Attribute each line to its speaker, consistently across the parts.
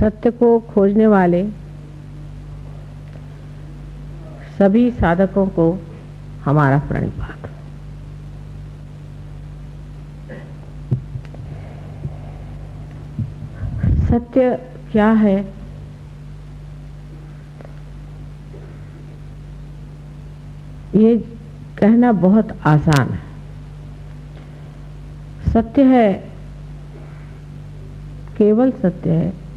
Speaker 1: सत्य को खोजने वाले सभी साधकों को हमारा प्रणिपात। सत्य क्या है? ये कहना बहुत आसान है। सत्य है, केवल सत्य है।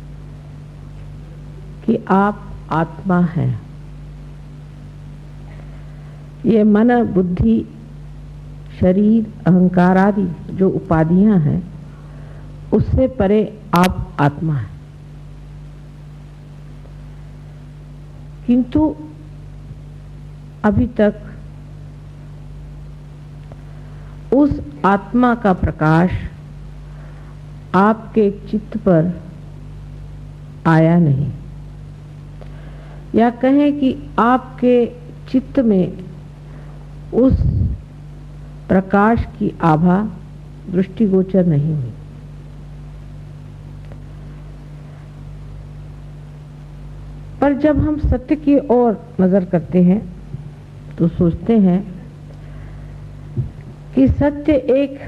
Speaker 1: कि आप आत्मा हैं। ये मन, बुद्धि, शरीर, अहंकार आदि जो उपाधियाँ हैं, उससे परे आप आत्मा हैं। किंतु अभी तक उस आत्मा का प्रकाश आपके चित्त पर आया नहीं। या कहें कि आपके चित्त में उस प्रकाश की आभा, दृष्टिगोचर नहीं हुई। पर जब हम सत्य की ओर नज़र करते हैं तो सोचते हैं कि सत्य एक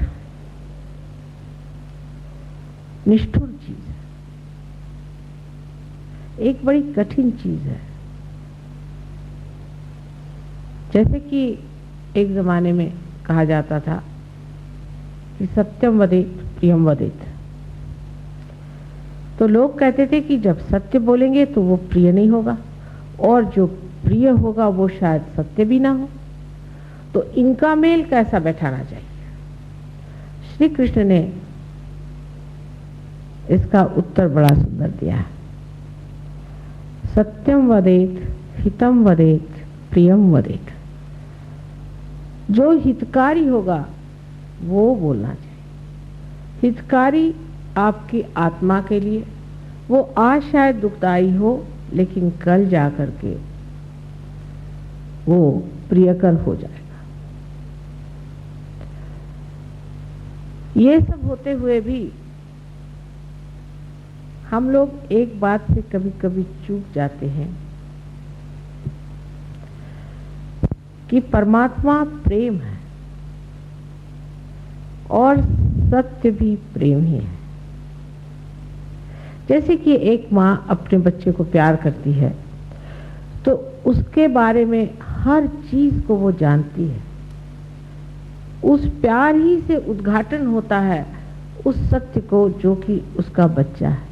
Speaker 1: निष्ठुर चीज़ है। एक बड़ी कठिन चीज़ है। जैसे कि एक जमाने में कहा जाता था कि सत्यम वदित, प्रियम वदित। तो लोग कहते थे कि जब सत्य बोलेंगे तो वो प्रिय नहीं होगा, और जो प्रिय होगा वो शायद सत्य भी ना हो। तो इनका मेल कैसा बैठाना चाहिए श्री कृष्ण ने इसका उत्तर बड़ा सुंदर दिया। है सत्यम वदेत, हितम वदेत, प्रियम वदेत। जो हितकारी होगा, वो बोलना चाहिए। हितकारी आपकी आत्मा के लिए, वो आज शायद दुखदाई हो, लेकिन कल जा कर के वो प्रियकर हो जाएगा। ये सब होते हुए भी हम लोग एक बात से कभी कभी चूक जाते हैं। कि परमात्मा प्रेम है और सत्य भी प्रेम ही है। जैसे कि एक माँ अपने बच्चे को प्यार करती है तो उसके बारे में हर चीज़ को वो जानती है। उस प्यार ही से उद्घाटन होता है उस सत्य को जो कि उसका बच्चा है।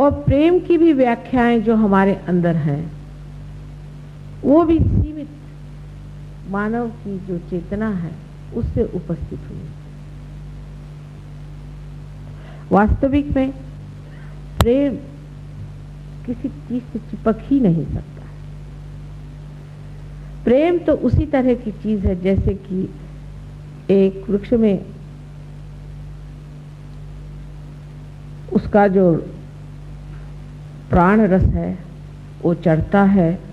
Speaker 1: और प्रेम की भी व्याख्याएँ जो हमारे अंदर हैं वो भी सीमित मानव की जो चेतना है, उससे उपस्थित हुई। वास्तविक में प्रेम किसी चीज़ से चिपक ही नहीं सकता। प्रेम तो उसी तरह की चीज़ है, जैसे कि एक वृक्ष में उसका जो प्राण रस है, वो चढ़ता है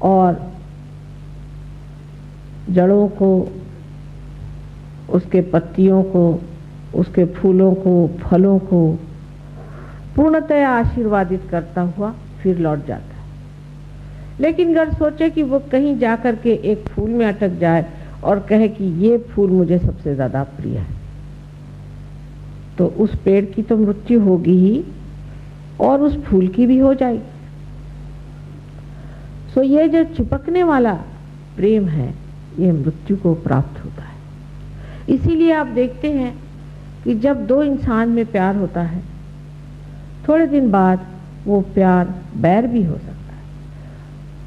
Speaker 1: और जड़ों को, उसके पत्तियों को, उसके फूलों को, फलों को पूर्णतया आशीर्वादित करता हुआ फिर लौट जाता है। लेकिन अगर सोचे कि वो कहीं जाकर के एक फूल में अटक जाए और कहे कि ये फूल मुझे सबसे ज़्यादा प्रिय है तो उस पेड़ की तो मृत्यु होगी ही और उस फूल की भी हो जाएगी। सो ये जो चिपकने वाला प्रेम है, ये मृत्यु को प्राप्त होता है। इसीलिए आप देखते हैं कि जब दो इंसान में प्यार होता है, थोड़े दिन बाद वो प्यार बैर भी हो सकता है।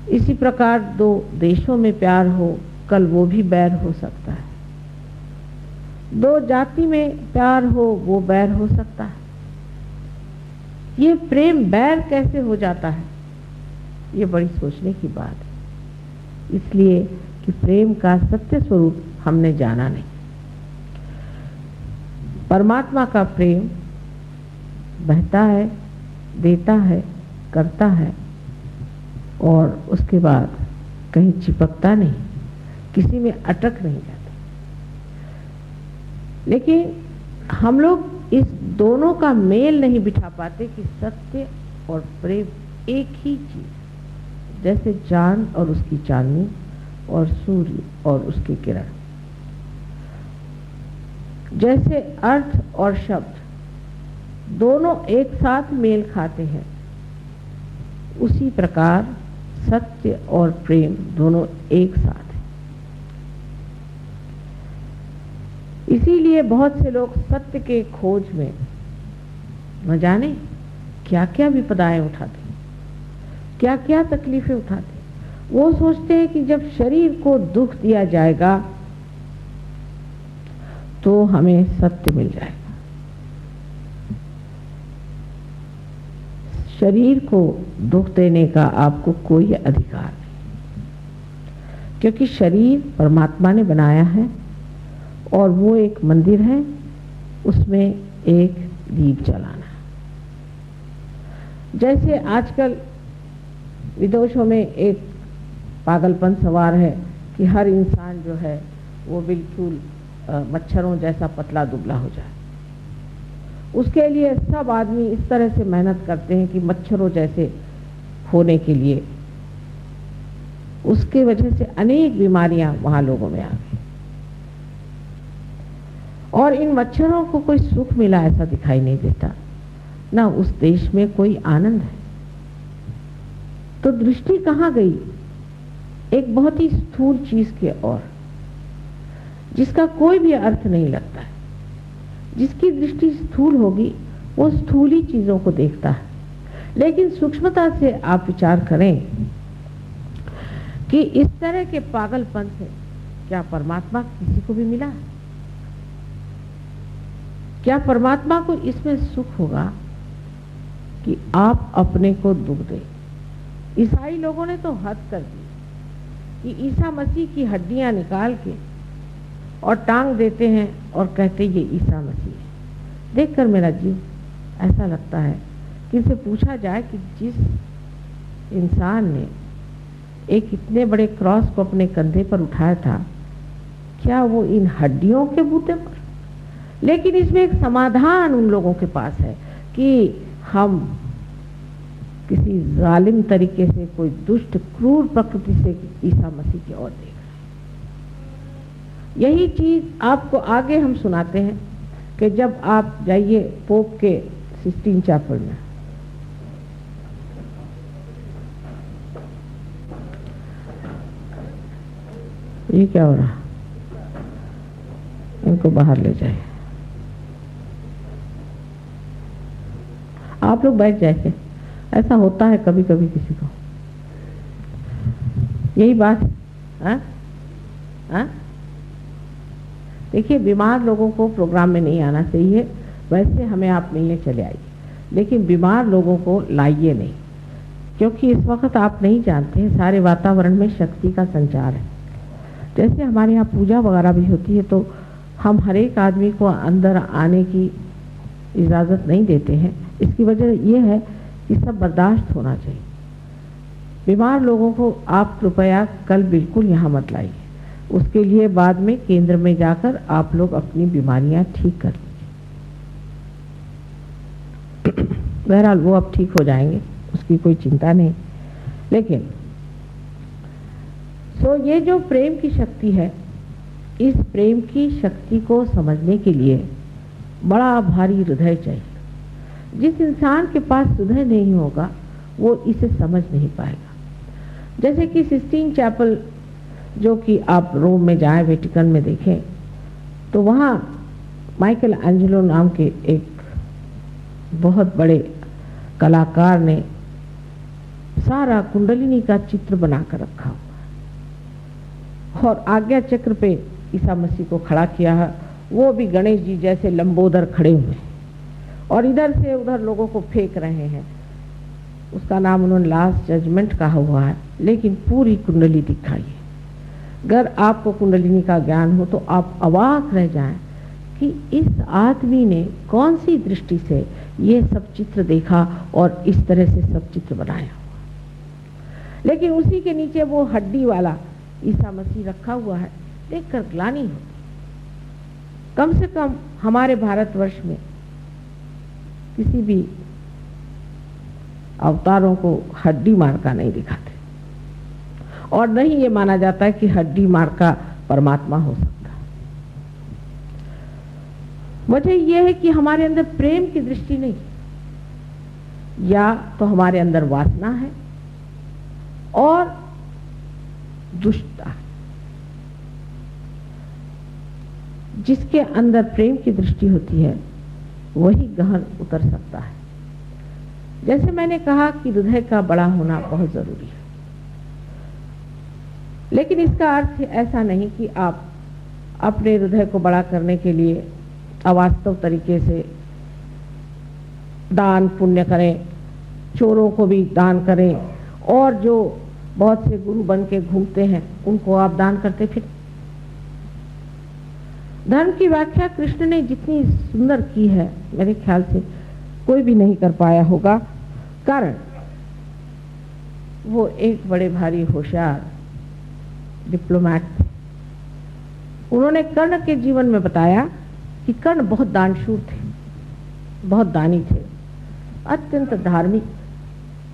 Speaker 1: इसी प्रकार दो देशों में प्यार हो, कल वो भी बैर हो सकता है। दो जाति में प्यार हो, वो बैर हो सकता है। ये प्रेम बैर कैसे हो जाता है? ये बड़ी सोचने की बात है। इसलिए कि प्रेम का सत्य स्वरूप हमने जाना नहीं। परमात्मा का प्रेम बहता है, देता है, करता है और उसके बाद कहीं चिपकता नहीं, किसी में अटक नहीं जाता। लेकिन हम लोग इस दोनों का मेल नहीं बिठा पाते कि सत्य और प्रेम एक ही चीज़। जैसे चाँद और उसकी चांदनी और सूर्य और उसके किरण। जैसे अर्थ और शब्द दोनों एक साथ मेल खाते हैं, उसी प्रकार सत्य और प्रेम दोनों एक साथ हैं। इसीलिए बहुत से लोग सत्य के खोज में न जाने क्या क्या विपदाएँ उठाते क्या क्या तकलीफें उठाते वो सोचते हैं कि जब शरीर को दुख दिया जाएगा तो हमें सत्य मिल जाएगा। शरीर को दुख देने का आपको कोई अधिकार नहीं। क्योंकि शरीर परमात्मा ने बनाया है और वो एक मंदिर है, उसमें एक दीप जलाना जैसे आजकल विदेशों में एक पागलपन सवार है कि हर इंसान जो है, वो बिल्कुल मच्छरों जैसा पतला दुबला हो जाए। उसके लिए सब आदमी इस तरह से मेहनत करते हैं कि मच्छरों जैसे होने के लिए। उसके वजह से अनेक बीमारियाँ वहाँ लोगों में आ गई। और इन मच्छरों को कोई सुख मिला ऐसा दिखाई नहीं देता। ना उस देश में कोई आनंद है। तो दृष्टि कहाँ गई? एक बहुत ही स्थूल चीज़ के और, जिसका कोई भी अर्थ नहीं लगता है। जिसकी दृष्टि स्थूल होगी, वो स्थूली चीज़ों को देखता है। लेकिन सूक्ष्मता से आप विचार करें कि इस तरह के पागलपन से क्या परमात्मा किसी को भी मिला? है क्या परमात्मा को इसमें सुख होगा कि आप अपने को दुख दें? ईसाई लोगों ने तो हद कर दी कि ईसा मसीह की हड्डियाँ निकाल के और टांग देते हैं और कहते ये ईसा मसीह है। देखकर मेरा जीव ऐसा लगता है कि इसे पूछा जाए कि जिस इंसान ने एक इतने बड़े क्रॉस को अपने कंधे पर उठाया था, क्या वो इन हड्डियों के बूते पर? लेकिन इसमें एक समाधान उन लोगों के पास है कि हम किसी जालिम तरीके से, कोई दुष्ट, क्रूर प्रकृति से ईसा मसीह की ओर देख यही चीज़ आपको आगे हम सुनाते हैं कि जब आप जाइए पोप के सिस्टीन चैपल में। ये क्या हो रहा? इनको बाहर ले जाए आप लोग बैठ जाइए। ऐसा होता है कभी कभी किसी को। यही बात हाँ। हाँ? देखिए, बीमार लोगों को प्रोग्राम में नहीं आना चाहिए। वैसे हमें आप मिलने चले आइए। लेकिन बीमार लोगों को लाइए नहीं। क्योंकि इस वक्त आप नहीं जानते सारे वातावरण में शक्ति का संचार है। जैसे हमारे यहाँ पूजा वगैरह भी होती है तो हम हर एक आदमी को अंदर आने की इजाज़त नहीं देते हैं। इसकी वजह यह है कि सब बर्दाश्त होना चाहिए। बीमार लोगों को आप कृपया कल बिल्कुल यहाँ मत लाइए। उसके लिए बाद में केंद्र में जाकर आप लोग अपनी बीमारियाँ ठीक कर बहरहाल वो अब ठीक हो जाएँगे, उसकी कोई चिंता नहीं। लेकिन सो ये जो प्रेम की शक्ति है, इस प्रेम की शक्ति को समझने के लिए बड़ा भारी हृदय चाहिए। जिस इंसान के पास हृदय नहीं होगा, वो इसे समझ नहीं पाएगा। जैसे कि सिस्टीन चैपल, जो कि आप रोम में जाएँ, वेटिकन में देखें तो वहाँ माइकल एंजेलो नाम के एक बहुत बड़े कलाकार ने सारा कुंडलिनी का चित्र बनाकर रखा हुआ और आज्ञा चक्र पे ईसा मसीह को खड़ा किया है। वो भी गणेश जी जैसे लंबोदर खड़े हुए और इधर से उधर लोगों को फेंक रहे हैं। उसका नाम उन्होंने लास्ट जजमेंट कहा हुआ है, लेकिन पूरी कुंडली दिखाई है। अगर आपको कुंडलिनी का ज्ञान हो तो आप अवाक रह जाएँ कि इस आदमी ने कौन सी दृष्टि से ये सब चित्र देखा और इस तरह से सब चित्र बनाया हुआ। लेकिन उसी के नीचे वो हड्डी वाला ईसा मसीह रखा हुआ है, देखकर ग्लानी होती। कम से कम हमारे भारतवर्ष में किसी भी अवतारों को हड्डी मार का नहीं दिखाते। और नहीं ये माना जाता है कि हड्डी मार का परमात्मा हो सकता। वजह यह है कि हमारे अंदर प्रेम की दृष्टि नहीं। या तो हमारे अंदर वासना है और दुष्टता जिसके अंदर प्रेम की दृष्टि होती है वही गहन उतर सकता है। जैसे मैंने कहा कि हृदय का बड़ा होना बहुत ज़रूरी है। लेकिन इसका अर्थ ऐसा नहीं कि आप अपने हृदय को बड़ा करने के लिए अवास्तव तरीके से दान पुण्य करें, चोरों को भी दान करें, और जो बहुत से गुरु बन के घूमते हैं, उनको आप दान करते फिर धर्म की व्याख्या कृष्ण ने जितनी सुंदर की है, मेरे ख्याल से कोई भी नहीं कर पाया होगा। कारण, वो एक बड़े भारी होशियार डिप्लोमैट थे उन्होंने कर्ण के जीवन में बताया कि कर्ण बहुत दानशूर थे, बहुत दानी थे, अत्यंत धार्मिक,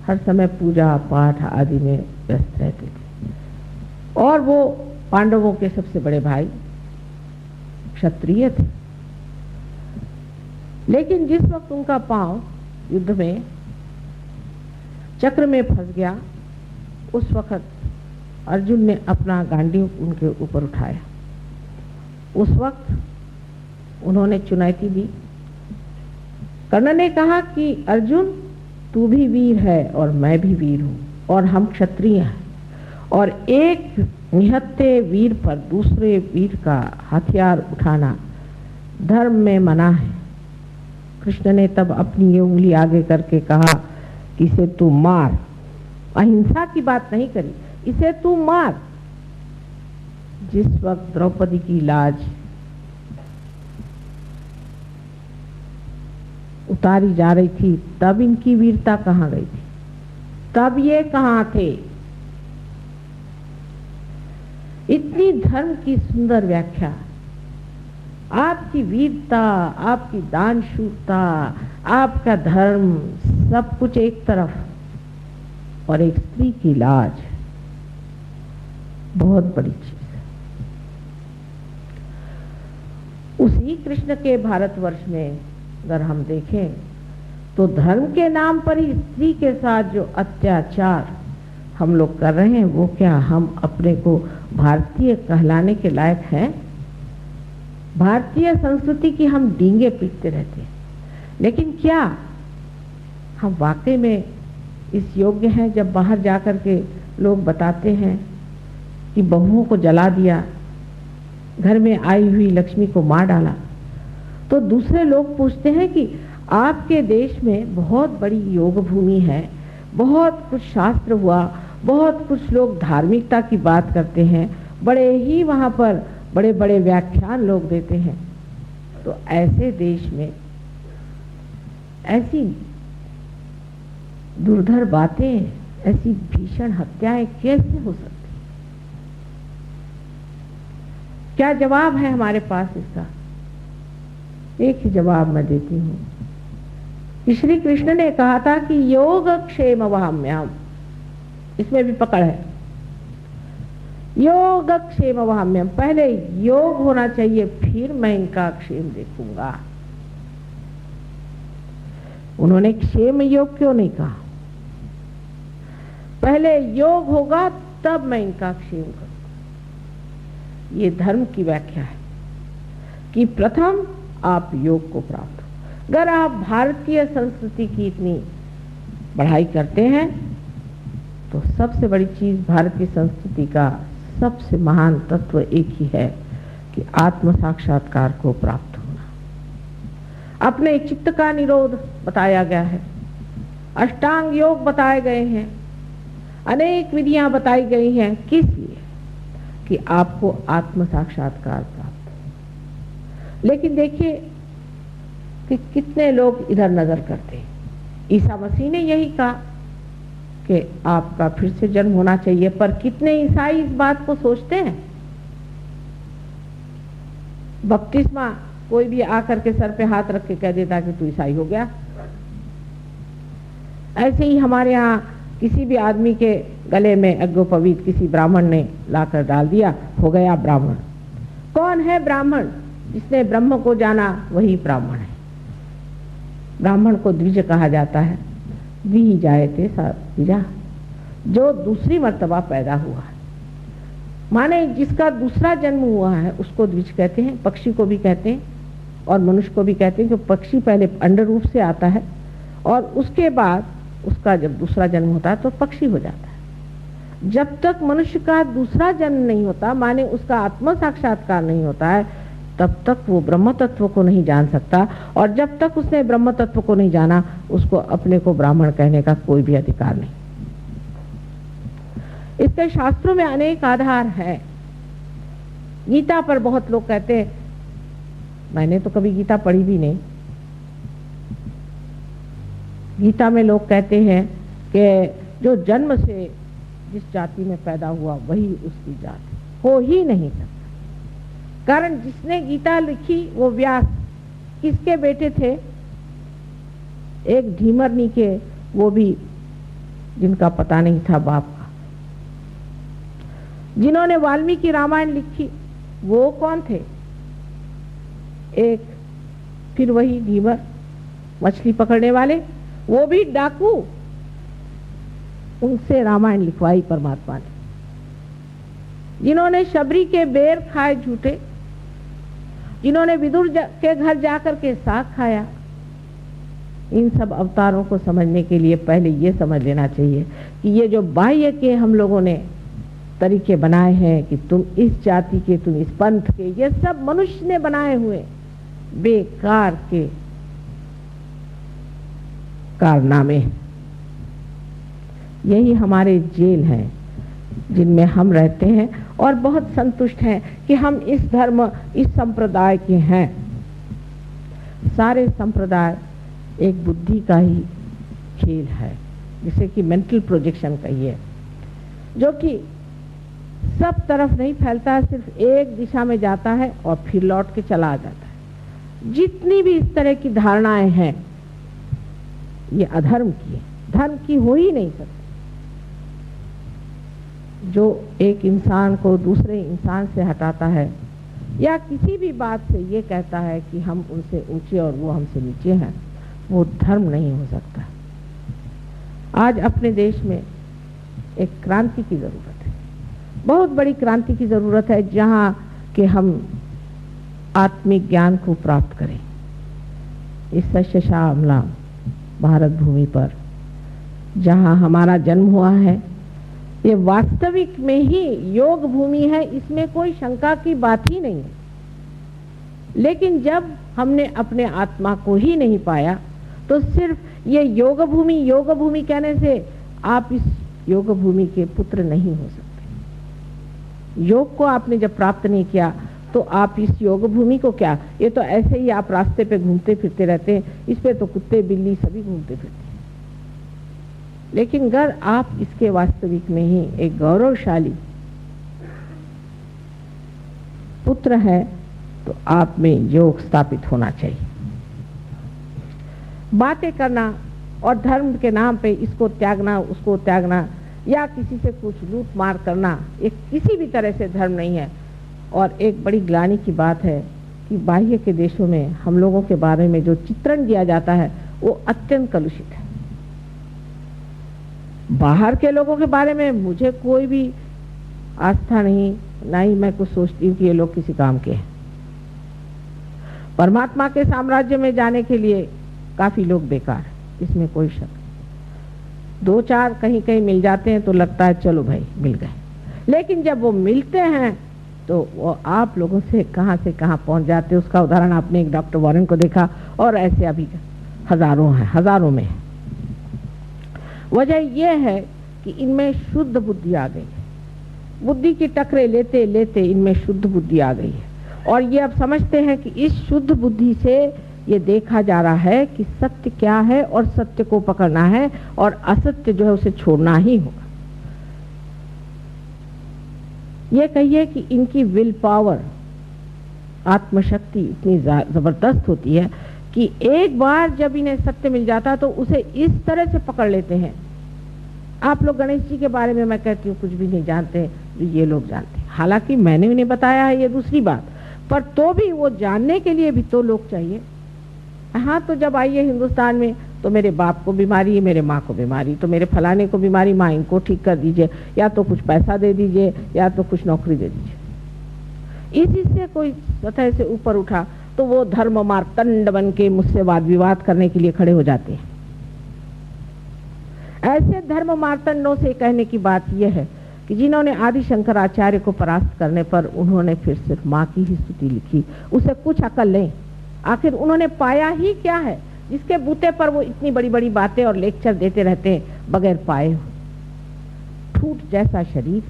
Speaker 1: हर समय पूजा पाठ आदि में व्यस्त रहते थे। और वो पांडवों के सबसे बड़े भाई क्षत्रिय थे। लेकिन जिस वक्त उनका पाँव युद्ध में, चक्र में फंस गया, उस वक्त अर्जुन ने अपना गांडी उनके ऊपर उठाया। उस वक्त उन्होंने चुनौती दी। कर्ण ने कहा कि, अर्जुन, तू भी वीर है और मैं भी वीर हूँ और हम क्षत्रिय हैं और एक निहत्ते वीर पर दूसरे वीर का हथियार उठाना धर्म में मना है। कृष्ण ने तब अपनी ये उंगली आगे करके कहा कि इसे तू मार। अहिंसा की बात नहीं करी, इसे तू मार। जिस वक्त द्रौपदी की लाज उतारी जा रही थी, तब इनकी वीरता कहाँ गई थी? तब ये कहाँ थे? इतनी धर्म की सुंदर व्याख्या। आपकी वीरता, आपकी दानशूरता, आपका धर्म, सब कुछ एक तरफ़। और एक स्त्री की लाज बहुत बड़ी चीज़ है। उसी कृष्ण के भारतवर्ष में अगर हम देखें तो धर्म के नाम पर ही स्त्री के साथ जो अत्याचार हम लोग कर रहे हैं, वो क्या हम अपने को भारतीय कहलाने के लायक हैं? भारतीय संस्कृति की हम डींगे पीटते रहते हैं। लेकिन क्या हम वाकई में इस योग्य हैं जब बाहर जाकर के लोग बताते हैं कि बहुओं को जला दिया, घर में आई हुई लक्ष्मी को मार डाला? तो दूसरे लोग पूछते हैं कि आपके देश में बहुत बड़ी योग भूमि है, बहुत कुछ शास्त्र हुआ बहुत कुछ लोग धार्मिकता की बात करते हैं, बड़े ही वहाँ पर बड़े बड़े व्याख्यान लोग देते हैं। तो ऐसे देश में ऐसी दुर्धर बातें, ऐसी भीषण हत्याएँ कैसे हो सकती क्या जवाब है हमारे पास इसका? एक ही जवाब मैं देती हूँ। श्री कृष्ण ने कहा था कि योग क्षेम वहाम्याम इसमें भी पकड़ है। योग क्षेम वहाम्यम पहले योग होना चाहिए, फिर मैं इनका क्षेम देखूँगा। उन्होंने क्षेम योग क्यों नहीं कहा? पहले योग होगा, तब मैं इनका क्षेम करूँगा। ये धर्म की व्याख्या है कि प्रथम आप योग को प्राप्त अगर आप भारतीय संस्कृति की इतनी पढ़ाई करते हैं तो सबसे बड़ी चीज़ भारतीय संस्कृति का सबसे महान तत्व एक ही है कि आत्म साक्षात्कार को प्राप्त होना। अपने चित्त का निरोध बताया गया है। अष्टांग योग बताए गए हैं। अनेक विधियाँ बताई गई हैं किस लिए? कि आपको आत्म साक्षात्कार प्राप्त हो। लेकिन देखिए कि कितने लोग इधर नज़र करते ईसा मसीह ने यही कहा कि आपका फिर से जन्म होना चाहिए। पर कितने ईसाई इस बात को सोचते हैं? बपतिस्मा कोई भी आकर के सर पे हाथ रख के कह देता कि तू ईसाई हो गया। ऐसे ही हमारे यहाँ किसी भी आदमी के गले में अज्ञोपवीत किसी ब्राह्मण ने लाकर डाल दिया, हो गया ब्राह्मण। कौन है ब्राह्मण? जिसने ब्रह्म को जाना वही ब्राह्मण है। ब्राह्मण को द्विज कहा जाता है। जाए थे द्विजा जो। दूसरी मर्तबा पैदा हुआ माने जिसका दूसरा जन्म हुआ है, उसको द्विज कहते हैं, पक्षी को भी कहते हैं, और मनुष्य को भी कहते हैं कि पक्षी पहले अंडर रूप से आता है, और उसके बाद उसका जब दूसरा जन्म होता है तो पक्षी हो जाता है। जब तक मनुष्य का दूसरा जन्म नहीं होता, माने उसका आत्म साक्षात्कार नहीं होता है तब तक वो ब्रह्म तत्व को नहीं जान सकता और जब तक उसने ब्रह्म तत्व को नहीं जाना, उसको अपने को ब्राह्मण कहने का कोई भी अधिकार नहीं। इसके शास्त्रों में अनेक आधार है। गीता पर बहुत लोग कहते हैं, मैंने तो कभी गीता पढ़ी भी नहीं। गीता में लोग कहते हैं कि जो जन्म से जिस जाति में पैदा हुआ, वही उसकी जाति। हो ही नहीं सकता कारण जिसने गीता लिखी वो व्यास। किसके बेटे थे? एक ढीमरनी के, वो भी, जिनका पता नहीं था बाप का। जिन्होंने वाल्मीकि रामायण लिखी, वो कौन थे? एक, फिर वही ढीमर, मछली पकड़ने वाले, वो भी डाकू। उनसे रामायण लिखवाई परमात्मा ने। जिन्होंने शबरी के बेर खाए झूठे जिन्होंने विदुर के घर जाकर के साग खाया। इन सब अवतारों को समझने के लिए पहले ये समझ लेना चाहिए कि ये जो बाह्य के हम लोगों ने तरीके बनाए हैं कि तुम इस जाति के, तुम इस पंथ के, ये सब मनुष्य ने बनाए हुए, बेकार के कारनामे। यही हमारे जेल हैं। जिनमें हम रहते हैं और बहुत संतुष्ट हैं कि हम इस धर्म, इस संप्रदाय के हैं। सारे संप्रदाय एक बुद्धि का ही खेल है, जिसे कि मेंटल प्रोजेक्शन कहिए, जो कि सब तरफ़ नहीं फैलता है सिर्फ़ एक दिशा में जाता है और फिर लौट के चला जाता है। जितनी भी इस तरह की धारणाएँ हैं, ये अधर्म की है। धर्म की हो ही नहीं सकती। जो एक इंसान को दूसरे इंसान से हटाता है, या किसी भी बात से ये कहता है कि हम उनसे ऊँचे और वो हमसे नीचे हैं, वो धर्म नहीं हो सकता। आज अपने देश में एक क्रांति की ज़रूरत है। बहुत बड़ी क्रांति की ज़रूरत है जहाँ के हम आत्मिक ज्ञान को प्राप्त करें। इस सश्य शामला भारत भूमि पर, जहाँ हमारा जन्म हुआ है ये वास्तविक में ही योग भूमि है, इसमें कोई शंका की बात ही नहीं है। लेकिन जब हमने अपने आत्मा को ही नहीं पाया तो सिर्फ़ ये योग भूमि योग भूमि कहने से आप इस योग भूमि के पुत्र नहीं हो सकते। योग को आपने जब प्राप्त नहीं किया तो आप इस योग भूमि को क्या? ये तो ऐसे ही आप रास्ते पे घूमते फिरते रहते हैं, इस पे तो कुत्ते, बिल्ली सभी घूमते फिरते लेकिन अगर आप इसके वास्तविक में ही एक गौरवशाली पुत्र है तो आप में योग स्थापित होना चाहिए। बातें करना और धर्म के नाम पे इसको त्यागना, उसको त्यागना या किसी से कुछ लूट मार करना एक किसी भी तरह से धर्म नहीं है। और एक बड़ी ग्लानी की बात है कि बाह्य के देशों में हम लोगों के बारे में जो चित्रण दिया जाता है, वो अत्यंत कलुषित है। बाहर के लोगों के बारे में मुझे कोई भी आस्था नहीं, ना ही मैं कुछ सोचती हूँ कि ये लोग किसी काम के हैं। परमात्मा के साम्राज्य में जाने के लिए काफ़ी लोग बेकार इसमें कोई शक दो चार कहीं कहीं मिल जाते हैं तो लगता है, चलो भाई, मिल गए। लेकिन जब वो मिलते हैं तो वो आप लोगों से कहाँ से कहाँ पहुँच जाते उसका उदाहरण आपने एक डॉक्टर वॉरन को देखा, और ऐसे अभी हज़ारों हैं, हज़ारों में वजह यह है कि इनमें शुद्ध बुद्धि आ गई है। बुद्धि की टकरे लेते लेते इनमें शुद्ध बुद्धि आ गई है। और ये अब समझते हैं कि इस शुद्ध बुद्धि से ये देखा जा रहा है कि सत्य क्या है और सत्य को पकड़ना है और असत्य जो है उसे छोड़ना ही होगा। ये कहिए कि इनकी विल पावर, आत्मशक्ति इतनी ज़बरदस्त होती है कि एक बार जब इन्हें सत्य मिल जाता तो उसे इस तरह से पकड़ लेते हैं। आप लोग गणेश जी के बारे में मैं कहती हूँ, कुछ भी नहीं जानते ये लोग जानते हालाँकि मैंने उन्हें बताया है, ये दूसरी बात। पर तो भी वो जानने के लिए भी तो लोग चाहिए। हाँ तो जब आइए हिंदुस्तान में तो मेरे बाप को बीमारी है, मेरे माँ को बीमारी तो मेरे फलाने को बीमारी, माँ इनको ठीक कर दीजिए, या तो कुछ पैसा दे दीजिए, या तो कुछ नौकरी दे दीजिए। इसी से कोई सतह से ऊपर उठा तो वो धर्म मार्तंड बन के मुझसे वाद विवाद करने के लिए खड़े हो जाते हैं। ऐसे धर्म मार्तंडों से कहने की बात यह है कि जिन्होंने आदि शंकराचार्य को परास्त करने पर उन्होंने फिर सिर्फ़ माँ की ही स्तुति लिखी। उसे कुछ अकल नहीं। आखिर उन्होंने पाया ही क्या है? जिसके बूते पर वो इतनी बड़ी बड़ी बातें और लेक्चर देते रहते हैं बगैर पाए ठूट जैसा शरीर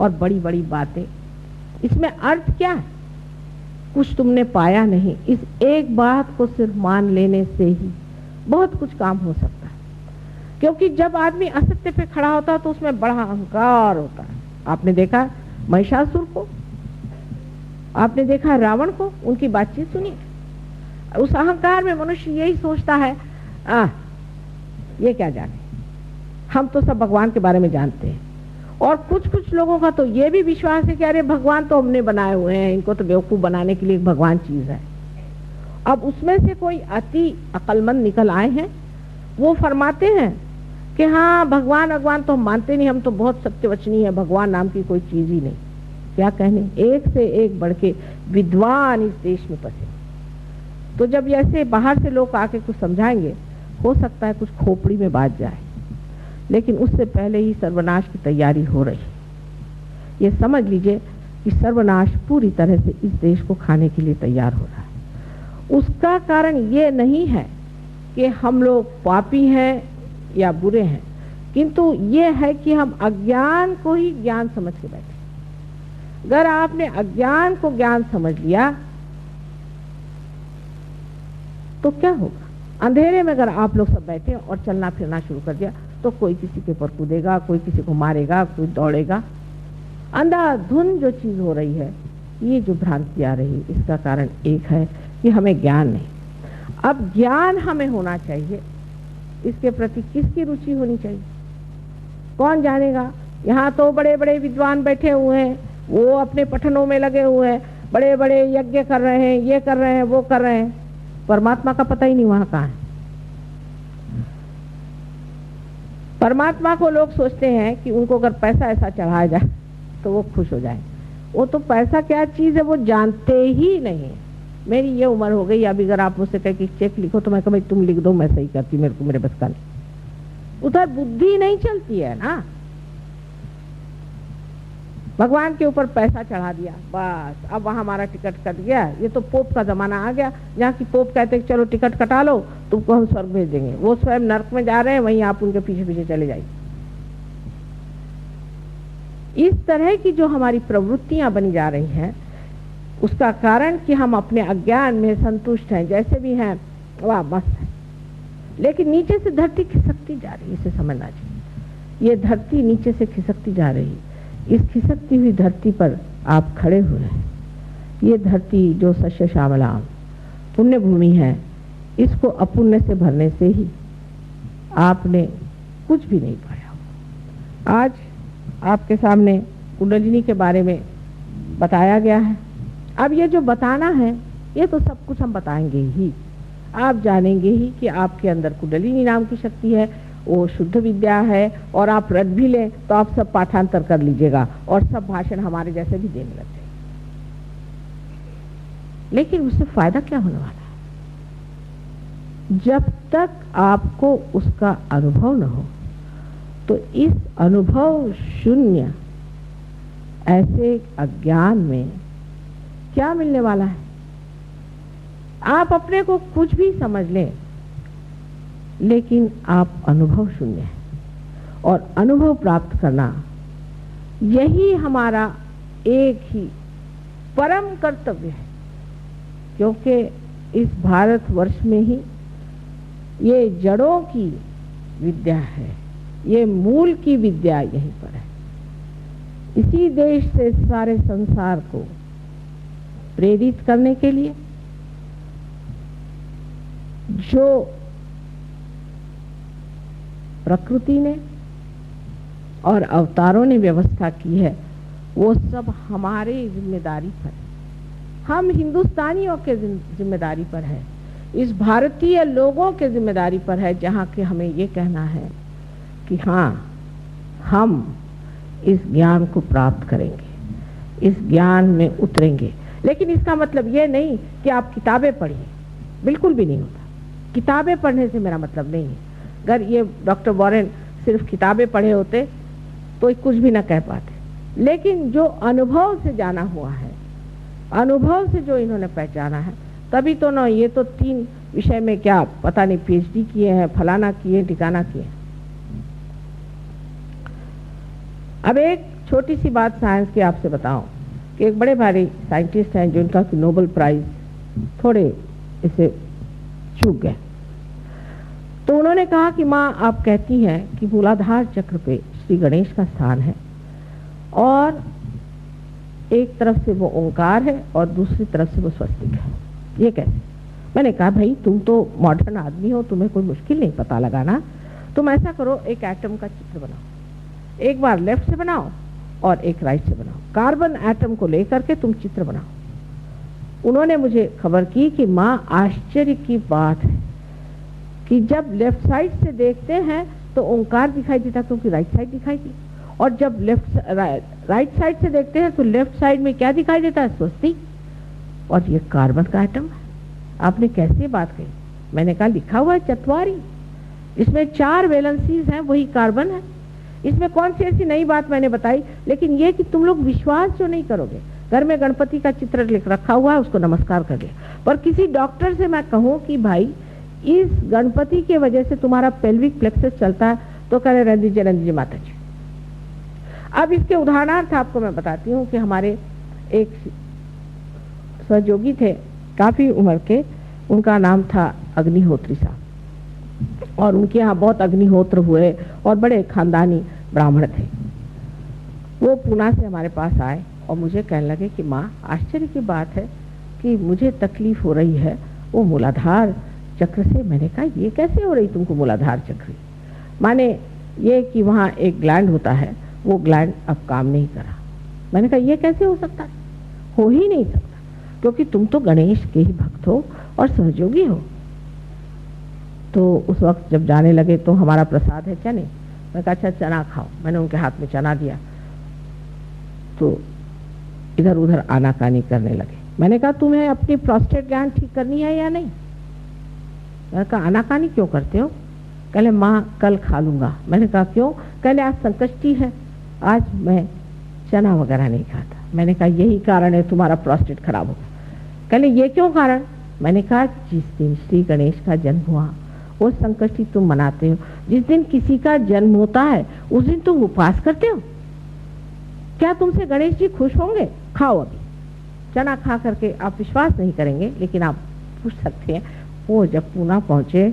Speaker 1: और बड़ी बड़ी बातें। इसमें अर्थ क्या है? कुछ तुमने पाया नहीं। इस एक बात को सिर्फ़ मान लेने से ही बहुत कुछ काम हो सकता है। क्योंकि जब आदमी असत्य पे खड़ा होता है तो उसमें बड़ा अहंकार होता है। आपने देखा महिषासुर को? आपने देखा रावण को? उनकी बातचीत सुनी उस अहंकार में मनुष्य यही सोचता है आ, ये क्या जाने? हम तो सब भगवान के बारे में जानते हैं। और कुछ कुछ लोगों का तो ये भी विश्वास है कि अरे, भगवान तो हमने बनाए हुए हैं, इनको तो बेवकूफ़ बनाने के लिए भगवान चीज़ है। अब उसमें से कोई अति अकलमंद निकल आए हैं, वो फरमाते हैं कि हाँ भगवान भगवान तो हम मानते नहीं, हम तो बहुत सत्यवचनी है, भगवान नाम की कोई चीज़ ही नहीं। क्या कहने? एक से एक बढ़ के विद्वान इस देश में पसे तो जब ऐसे बाहर से लोग आके कुछ समझाएँगे, हो सकता है कुछ खोपड़ी में बात जाए। लेकिन उससे पहले ही सर्वनाश की तैयारी हो रही। ये समझ लीजिए कि सर्वनाश पूरी तरह से इस देश को खाने के लिए तैयार हो रहा है। उसका कारण ये नहीं है कि हम लोग पापी हैं या बुरे हैं, किंतु ये है कि हम अज्ञान को ही ज्ञान समझ के बैठे अगर आपने अज्ञान को ज्ञान समझ लिया तो क्या होगा? अंधेरे में अगर आप लोग सब बैठे और चलना फिरना शुरू कर दिया तो कोई किसी के ऊपर कूदेगा, कोई किसी को मारेगा, कोई दौड़ेगा। अंधाधुन जो चीज़ हो रही है, ये जो भ्रांति आ रही है, इसका कारण एक है कि हमें ज्ञान नहीं। अब ज्ञान हमें होना चाहिए। इसके प्रति किसकी रुचि होनी चाहिए? कौन जानेगा? यहाँ तो बड़े बड़े विद्वान बैठे हुए हैं, वो अपने पठनों में लगे हुए हैं बड़े बड़े यज्ञ कर रहे हैं, ये कर रहे हैं, वो कर रहे हैं। परमात्मा का पता ही नहीं वहाँ कहा है। परमात्मा को लोग सोचते हैं कि उनको अगर पैसा ऐसा चढ़ाया जाए तो वो खुश हो जाए। वो तो पैसा क्या चीज़ है, वो जानते ही नहीं मेरी ये उम्र हो गई, अभी अगर आप मुझसे कहें कि चेक लिखो तो मैं कह, भाई, तुम लिख दो, मैं सही करती मेरे को मेरे बस का नहीं। उधर बुद्धि नहीं चलती है ना। भगवान के ऊपर पैसा चढ़ा दिया, बस, अब वहाँ हमारा टिकट कट गया। ये तो पोप का जमाना आ गया। जहाँ की पोप कहते चलो टिकट कटा लो, तुमको हम स्वर्ग भेज देंगे। वो स्वयं नर्क में जा रहे हैं, वहीं आप उनके पीछे पीछे चले जाइए। इस तरह की जो हमारी प्रवृत्तियाँ बनी जा रही हैं, उसका कारण कि हम अपने अज्ञान में संतुष्ट हैं, जैसे भी हैं, वाह, मस्त है। लेकिन नीचे से धरती खिसकती जा रही है, इसे समझना चाहिए। ये धरती नीचे से खिसकती जा रही है। इस खिसकती हुई धरती पर आप खड़े हुए हैं। ये धरती जो सस्य श्यामलाम, पुण्य भूमि है, इसको अपुण्य से भरने से ही आपने कुछ भी नहीं पाया। आज आपके सामने कुंडलिनी के बारे में बताया गया है। अब ये जो बताना है, ये तो सब कुछ हम बताएँगे ही। आप जानेंगे ही कि आपके अंदर कुंडलिनी नाम की शक्ति है वो शुद्ध विद्या है और आप रट भी लें तो आप सब पाठांतर कर लीजिएगा और सब भाषण हमारे जैसे भी देने लग लेकिन उससे फ़ायदा क्या होने वाला है? जब तक आपको उसका अनुभव न हो तो इस अनुभव शून्य ऐसे अज्ञान में क्या मिलने वाला है? आप अपने को कुछ भी समझ लें लेकिन आप अनुभव शून्य है। और अनुभव प्राप्त करना, यही हमारा एक ही परम कर्तव्य है। क्योंकि इस भारत वर्ष में ही ये जड़ों की विद्या है, ये मूल की विद्या यहीं पर है। इसी देश से सारे संसार को प्रेरित करने के लिए, जो प्रकृति ने और अवतारों ने व्यवस्था की है, वो सब हमारे ज़िम्मेदारी पर हम हिंदुस्तानियों के ज़िम्मेदारी पर है। इस भारतीय लोगों के ज़िम्मेदारी पर है, जहाँ के हमें ये कहना है कि हाँ हम इस ज्ञान को प्राप्त करेंगे, इस ज्ञान में उतरेंगे। लेकिन इसका मतलब ये नहीं कि आप किताबें पढ़िए, बिल्कुल भी नहीं होता। किताबें पढ़ने से मेरा मतलब नहीं है। अगर ये डॉक्टर वॉरेन सिर्फ़ किताबें पढ़े होते तो कुछ भी ना कह पाते। लेकिन जो अनुभव से जाना हुआ है, अनुभव से जो इन्होंने पहचाना है, तभी तो ना, ये तो तीन विषय में क्या पता नहीं पीएचडी किए हैं, फलाना किए ठिकाना किए अब एक छोटी सी बात साइंस की आपसे बताऊँ, कि एक बड़े भारी साइंटिस्ट हैं जिनका नोबल प्राइज थोड़े इसे चूक गए। तो उन्होंने कहा कि माँ, आप कहती हैं कि मूलाधार चक्र पे श्री गणेश का स्थान है और एक तरफ़ से वो ओंकार है और दूसरी तरफ़ से वो स्वस्तिक है। ये कैसे मैंने कहा, भाई, तुम तो मॉडर्न आदमी हो, तुम्हें कोई मुश्किल नहीं पता लगाना। तुम ऐसा करो, एक एटम का चित्र बनाओ। एक बार लेफ़्ट से बनाओ और एक राइट से बनाओ। कार्बन एटम को लेकर के तुम चित्र बनाओ। उन्होंने मुझे खबर की कि माँ, आश्चर्य की बात है। कि जब लेफ़्ट साइड से देखते हैं तो ओंकार दिखाई देता, क्योंकि राइट साइड दिखाई दी और जब लेफ़्ट राइट साइड से देखते हैं तो लेफ़्ट साइड में क्या दिखाई देता है? स्वस्ति। और ये कार्बन का आइटम है। आपने कैसे बात कही? मैंने कहा, लिखा हुआ है चतवारी इसमें चार वैलेंसीज हैं, वही कार्बन है। इसमें कौन सी ऐसी नई बात मैंने बताई? लेकिन ये कि तुम लोग विश्वास जो नहीं करोगे, घर में गणपति का चित्र लिख रखा हुआ है, उसको नमस्कार कर लिया पर किसी डॉक्टर से मैं कहूँ कि भाई इस गणपति के वजह से तुम्हारा पेल्विक प्लेक्सस चलता है तो करे रंजी जी रंजी जी माता जी अब इसके उदाहरणार्थ आपको मैं बताती हूँ कि हमारे एक सहयोगी थे, काफ़ी उम्र के, उनका नाम था अग्निहोत्री साहब। और उनके यहाँ बहुत अग्निहोत्र हुए और बड़े खानदानी ब्राह्मण थे। वो पूना से हमारे पास आए और मुझे कहने लगे कि, माँ, आश्चर्य की बात है कि मुझे तकलीफ़ हो रही है, वो मूलाधार चक्र से? मैंने कहा, ये कैसे हो रही तुमको मूलाधार चक्र? माने ये कि वहाँ एक ग्लैंड होता है, वो ग्लैंड अब काम नहीं करा मैंने कहा, ये कैसे हो सकता है? हो ही नहीं सकता, क्योंकि तुम तो गणेश के ही भक्त हो और सहयोगी हो। तो उस वक्त जब जाने लगे तो हमारा प्रसाद है चने? मैं कहा अच्छा चना खाओ। मैंने उनके हाथ में चना दिया। तो इधर उधर आनाकानी करने लगे। मैंने कहा, तुम्हें अपनी प्रोस्टेट ग्लैंड ठीक करनी है या नहीं? मैंने कहा, आनाकानी क्यों करते हो? कहले, माँ, कल खा लूँगा। मैंने कहा, क्यों? कहले, आज संकष्टी है। आज मैं चना वगैरह नहीं खाता। मैंने कहा, यही कारण है तुम्हारा प्रोस्टेट खराब होगा। कहले, ये क्यों कारण? मैंने कहा, जिस दिन श्री गणेश का जन्म हुआ, वो संकष्टी तुम मनाते हो। जिस दिन किसी का जन्म होता है, उस दिन तुम उपवास करते हो। क्या तुमसे गणेश जी खुश होंगे? खाओ अभी। चना खा करके आप विश्वास नहीं करेंगे, लेकिन आप पूछ सकते हैं। वो जब पूना पहुँचे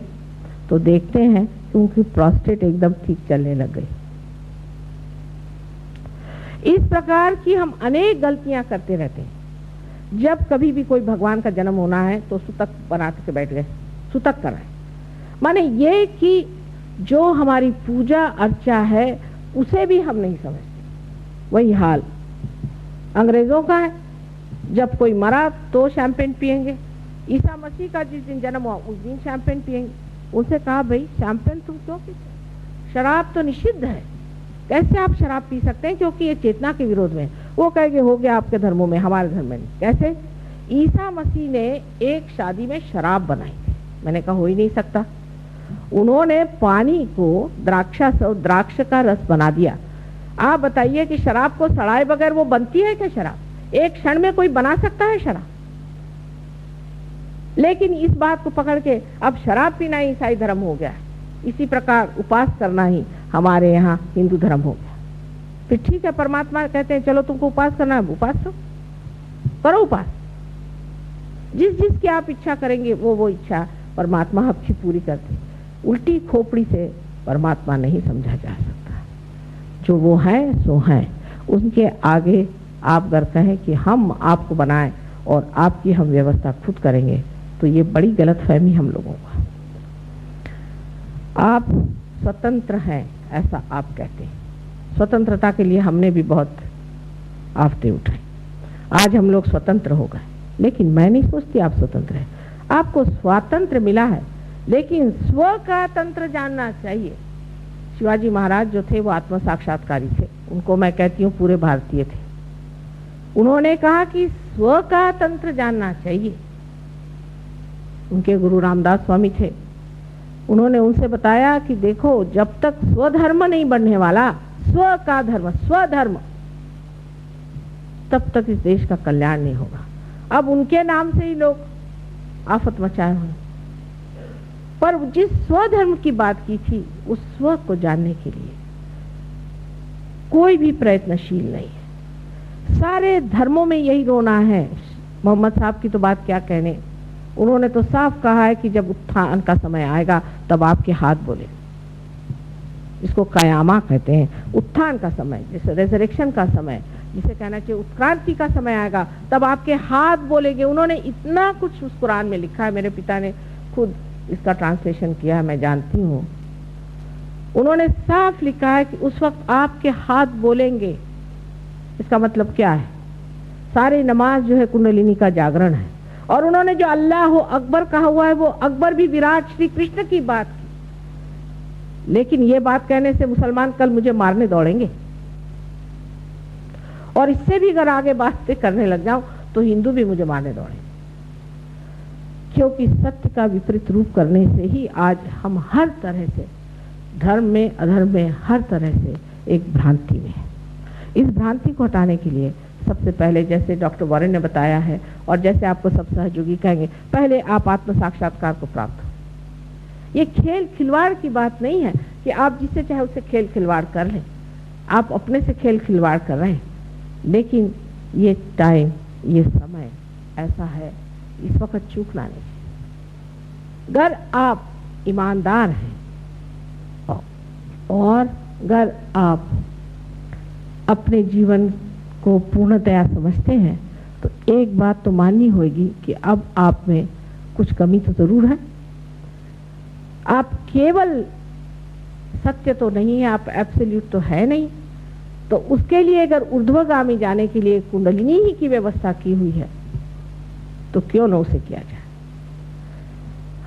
Speaker 1: तो देखते हैं कि उनकी प्रोस्टेट एकदम ठीक चलने लग गई। इस प्रकार की हम अनेक गलतियाँ करते रहते हैं। जब कभी भी कोई भगवान का जन्म होना है तो सुतक बना के बैठ गए, सुतक कराए माने ये कि जो हमारी पूजा अर्चा है, उसे भी हम नहीं समझते। वही हाल अंग्रेज़ों का है। जब कोई मरा तो शैंपेन पियेंगे। ईसा मसीह का जिस दिन जन्म हुआ, उस दिन शैंपेन पियेंगे। उनसे कहा, भाई शैंपेन तुम क्यों पीते शराब तो निषिद्ध है। कैसे आप शराब पी सकते हैं? क्योंकि ये चेतना के विरोध में वो कहेंगे, हो गया आपके धर्मों में, हमारे धर्म में कैसे? ईसा मसीह ने एक शादी में शराब बनाई मैंने कहा, हो ही नहीं सकता। उन्होंने पानी को द्राक्षा, द्राक्ष का रस बना दिया। आप बताइए कि शराब को सड़ाए बगैर वो बनती है क्या शराब? एक क्षण में कोई बना सकता है शराब? लेकिन इस बात को पकड़ के अब शराब पीना ही ईसाई धर्म हो गया। इसी प्रकार उपास करना ही हमारे यहाँ हिंदू धर्म हो गया। फिर ठीक है, परमात्मा कहते हैं, चलो तुमको उपास करना है उपास करो। करो उपास। जिस जिस की आप इच्छा करेंगे, वो वो इच्छा परमात्मा आपकी पूरी करते उल्टी खोपड़ी से परमात्मा नहीं समझा जा सकता। जो वो है, सो है। उनके आगे आप अगर कहें कि हम आपको बनाए और आपकी हम व्यवस्था खुद करेंगे। तो ये बड़ी गलत फहमी हम लोगों का। आप स्वतंत्र हैं, ऐसा आप कहते हैं। स्वतंत्रता के लिए हमने भी बहुत आफते उठाए आज हम लोग स्वतंत्र हो गए। लेकिन मैं नहीं सोचती आप स्वतंत्र हैं। आपको स्वातंत्र मिला है, लेकिन स्व का तंत्र जानना चाहिए। शिवाजी महाराज जो थे, वो आत्म साक्षात्कारी थे। उनको मैं कहती हूँ, पूरे भारतीय थे। उन्होंने कहा कि स्व का तंत्र जानना चाहिए। उनके गुरु रामदास स्वामी थे। उन्होंने उनसे बताया कि देखो, जब तक स्वधर्म नहीं बढ़ने वाला, स्व का धर्म, स्वधर्म, तब तक इस देश का कल्याण नहीं होगा। अब उनके नाम से ही लोग आफत मचाए हुए पर जिस स्वधर्म की बात की थी, उस स्व को जानने के लिए कोई भी प्रयत्नशील नहीं है। सारे धर्मों में यही रोना है। मोहम्मद साहब की तो बात क्या कहने? उन्होंने तो साफ़ कहा है कि जब उत्थान का समय आएगा, तब आपके हाथ बोले। इसको कयामा कहते हैं। उत्थान का समय, जैसे रेजरेक्शन का समय, जिसे कहना चाहिए उत्क्रांति का समय आएगा, तब आपके हाथ बोलेंगे। उन्होंने इतना कुछ उस कुरान में लिखा है। मेरे पिता ने खुद इसका ट्रांसलेशन किया है, मैं जानती हूँ। उन्होंने साफ़ लिखा है कि उस वक्त आपके हाथ बोलेंगे। इसका मतलब क्या है? सारी नमाज़ जो है कुंडलिनी का जागरण है। और उन्होंने जो अल्लाह अकबर कहा हुआ है, वो अकबर भी विराट श्री कृष्ण की बात की। लेकिन ये बात कहने से मुसलमान कल मुझे मारने दौड़ेंगे। और इससे भी अगर आगे बातें करने लग जाऊँ तो हिंदू भी मुझे मारने दौड़े क्योंकि सत्य का विपरीत रूप करने से ही आज हम हर तरह से, धर्म में, अधर्म में, हर तरह से एक भ्रांति में है। इस भ्रांति को हटाने के लिए सबसे पहले जैसे डॉक्टर वॉरेन ने बताया है और जैसे आपको सब सहयोगी कहेंगे, पहले आप आत्म साक्षात्कार को प्राप्त हो। ये खेल खिलवाड़ की बात नहीं है कि आप जिसे चाहे उससे खेल खिलवाड़ कर लें। आप अपने से खेल खिलवाड़ कर रहे हैं। लेकिन ये टाइम, ये समय ऐसा है, इस वक्त चूकना नहीं। अगर आप ईमानदार हैं और अगर आप अपने जीवन को पूर्णतया समझते हैं तो एक बात तो माननी होगी कि अब आप में कुछ कमी तो ज़रूर है। आप केवल सत्य तो नहीं है, आप एब्सोल्यूट तो है नहीं। तो उसके लिए अगर ऊर्ध्वगामी जाने के लिए कुंडलिनी ही की व्यवस्था की हुई है तो क्यों ना उसे किया जाए?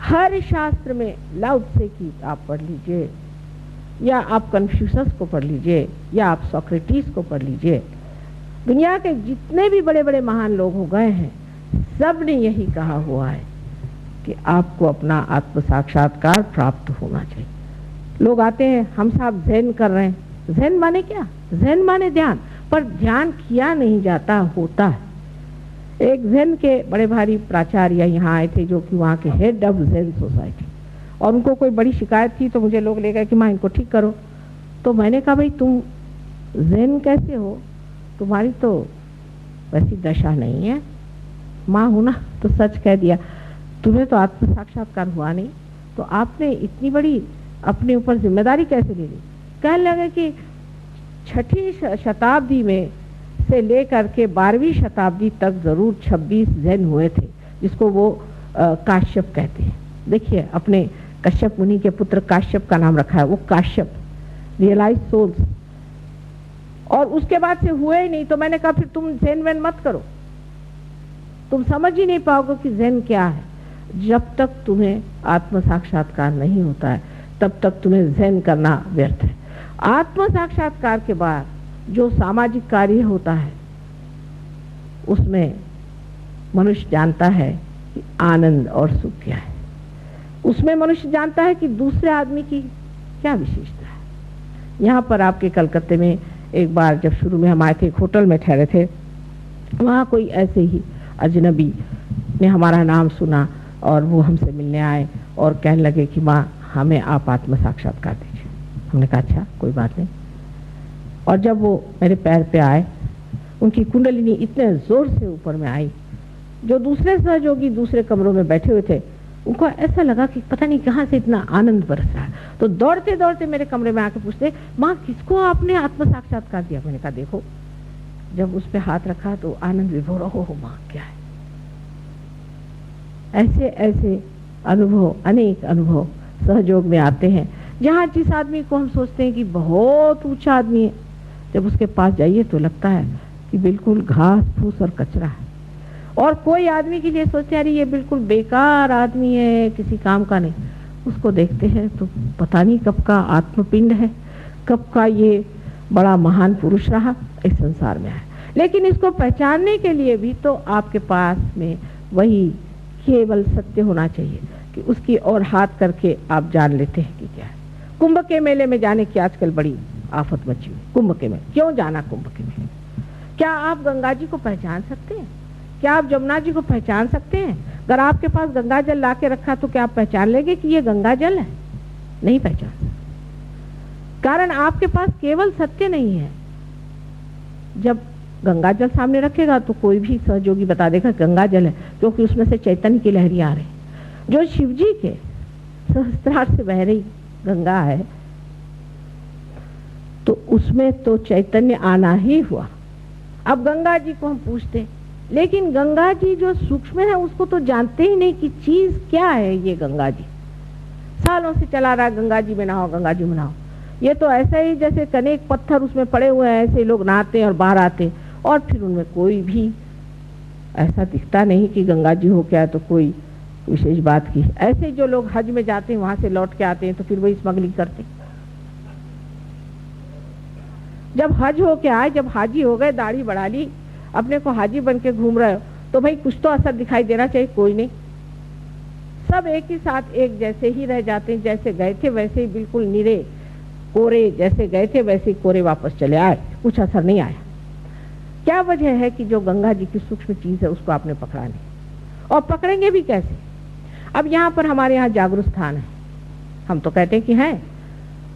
Speaker 1: हर शास्त्र में लाउड से की आप पढ़ लीजिए, या आप कन्फ्यूशस को पढ़ लीजिए, या आप सोक्रेटिस को पढ़ लीजिए दुनिया के जितने भी बड़े बड़े महान लोग हो गए हैं सबने यही कहा हुआ है कि आपको अपना आत्म साक्षात्कार प्राप्त होना चाहिए। लोग आते हैं, हम साहब जैन कर रहे हैं। जैन माने क्या? जैन माने ध्यान पर ध्यान किया नहीं जाता, होता है। एक जैन के बड़े भारी प्राचार्य यहाँ आए थे जो कि वहाँ के हेड ऑफ़ जैन सोसाइटी और उनको कोई बड़ी शिकायत थी तो मुझे लोग ले गए कि माँ, इनको ठीक करो। तो मैंने कहा, भाई तुम जैन कैसे हो? तुम्हारी तो वैसी दशा नहीं है। माँ हूँ ना तो सच कह दिया, तुम्हें तो आत्म साक्षात्कार हुआ नहीं तो आपने इतनी बड़ी अपने ऊपर ज़िम्मेदारी कैसे ले ली? कहने लगे कि छठी शताब्दी में से लेकर के बारहवीं शताब्दी तक ज़रूर 26 जैन हुए थे, जिसको वो काश्यप कहते हैं। देखिए, अपने कश्यप मुनि के पुत्र काश्यप का नाम रखा है, वो काश्यप रियलाइज़ सोल्स और उसके बाद से हुए ही नहीं तो मैंने कहा, फिर तुम जैन वैन मत करो। तुम समझ ही नहीं पाओगे कि जैन क्या है। जब तक तुम्हें आत्म साक्षात्कार नहीं होता है, तब तक तुम्हें जैन करना व्यर्थ है। आत्म साक्षात्कार के बाद जो सामाजिक कार्य होता है, उसमें मनुष्य जानता है कि आनंद और सुख क्या है। उसमें मनुष्य जानता है कि दूसरे आदमी की क्या विशेषता है। यहाँ पर आपके कलकत्ते में एक बार जब शुरू में हम आए थे, एक होटल में ठहरे थे, वहाँ कोई ऐसे ही अजनबी ने हमारा नाम सुना और वो हमसे मिलने आए और कहने लगे कि माँ, हमें आप आत्म साक्षात्कार दीजिए। हमने कहा अच्छा कोई बात नहीं। और जब वो मेरे पैर पे आए, उनकी कुंडलिनी इतने ज़ोर से ऊपर में आई, जो दूसरे सहयोगी दूसरे कमरों में बैठे हुए थे उनको ऐसा लगा कि पता नहीं कहाँ से इतना आनंद बरस रहा है। तो दौड़ते दौड़ते मेरे कमरे में आके पूछते, माँ, किसको आपने आत्म साक्षात्कार दिया? मैंने कहा, देखो, जब उस पर हाथ रखा तो आनंद विभोर हो माँ, क्या है? ऐसे ऐसे अनुभव, अनेक अनुभव सहयोग में आते हैं, जहाँ जिस आदमी को हम सोचते हैं कि बहुत ऊँचा आदमी है, जब उसके पास जाइए तो लगता है कि बिल्कुल घास फूस और कचरा है। और कोई आदमी के लिए सोचते अरे, ये बिल्कुल बेकार आदमी है, किसी काम का नहीं। उसको देखते हैं तो पता नहीं कब का आत्मपिंड है, कब का ये बड़ा महान पुरुष रहा, इस संसार में है लेकिन इसको पहचानने के लिए भी तो आपके पास में वही केवल सत्य होना चाहिए कि उसकी और हाथ करके आप जान लेते हैं कि क्या है। कुंभ के मेले में जाने की आजकल बड़ी आफत मची हुई। कुंभ के मेले क्यों जाना कुंभ के मेले क्या आप गंगा जी को पहचान सकते हैं? क्या आप जमुना जी को पहचान सकते हैं? अगर आपके पास गंगा जल ला के रखा तो क्या आप पहचान लेंगे कि ये गंगा जल है? नहीं पहचान कारण आपके पास केवल सत्य नहीं है। जब गंगा जल सामने रखेगा तो कोई भी सहयोगी बता देगा गंगा जल है, क्योंकि उसमें से चैतन्य की लहरी आ रही जो शिव जी के सहस्त्रार से बह रही गंगा है तो उसमें तो चैतन्य आना ही हुआ। अब गंगा जी को हम पूछते लेकिन गंगा जी जो सूक्ष्म है, उसको तो जानते ही नहीं कि चीज़ क्या है ये गंगा जी। सालों से चला रहा गंगा जी में नहाओ, गंगा जी में नहाओ। ये तो ऐसा ही जैसे कनेक पत्थर उसमें पड़े हुए हैं, ऐसे लोग नहाते और बाहर आते और फिर उनमें कोई भी ऐसा दिखता नहीं कि गंगा जी हो क्या तो कोई विशेष बात की। ऐसे जो लोग हज में जाते हैं, वहाँ से लौट के आते हैं तो फिर वही स्मगलिंग करते जब हज हो के आए, जब हाजी हो गए, दाढ़ी बढ़ा ली अपने को हाजी बन के घूम रहे हो तो भाई कुछ तो असर दिखाई देना चाहिए, कोई नहीं। सब एक ही साथ एक जैसे ही रह जाते हैं, जैसे गए थे वैसे ही बिल्कुल निरे कोरे, जैसे गए थे वैसे ही कोरे वापस चले आए, कुछ असर नहीं आया। क्या वजह है कि जो गंगा जी की सूक्ष्म चीज़ है, उसको आपने पकड़ा नहीं? और पकड़ेंगे भी कैसे? अब यहाँ पर हमारे यहाँ जागरूक स्थान है। हम तो कहते हैं कि है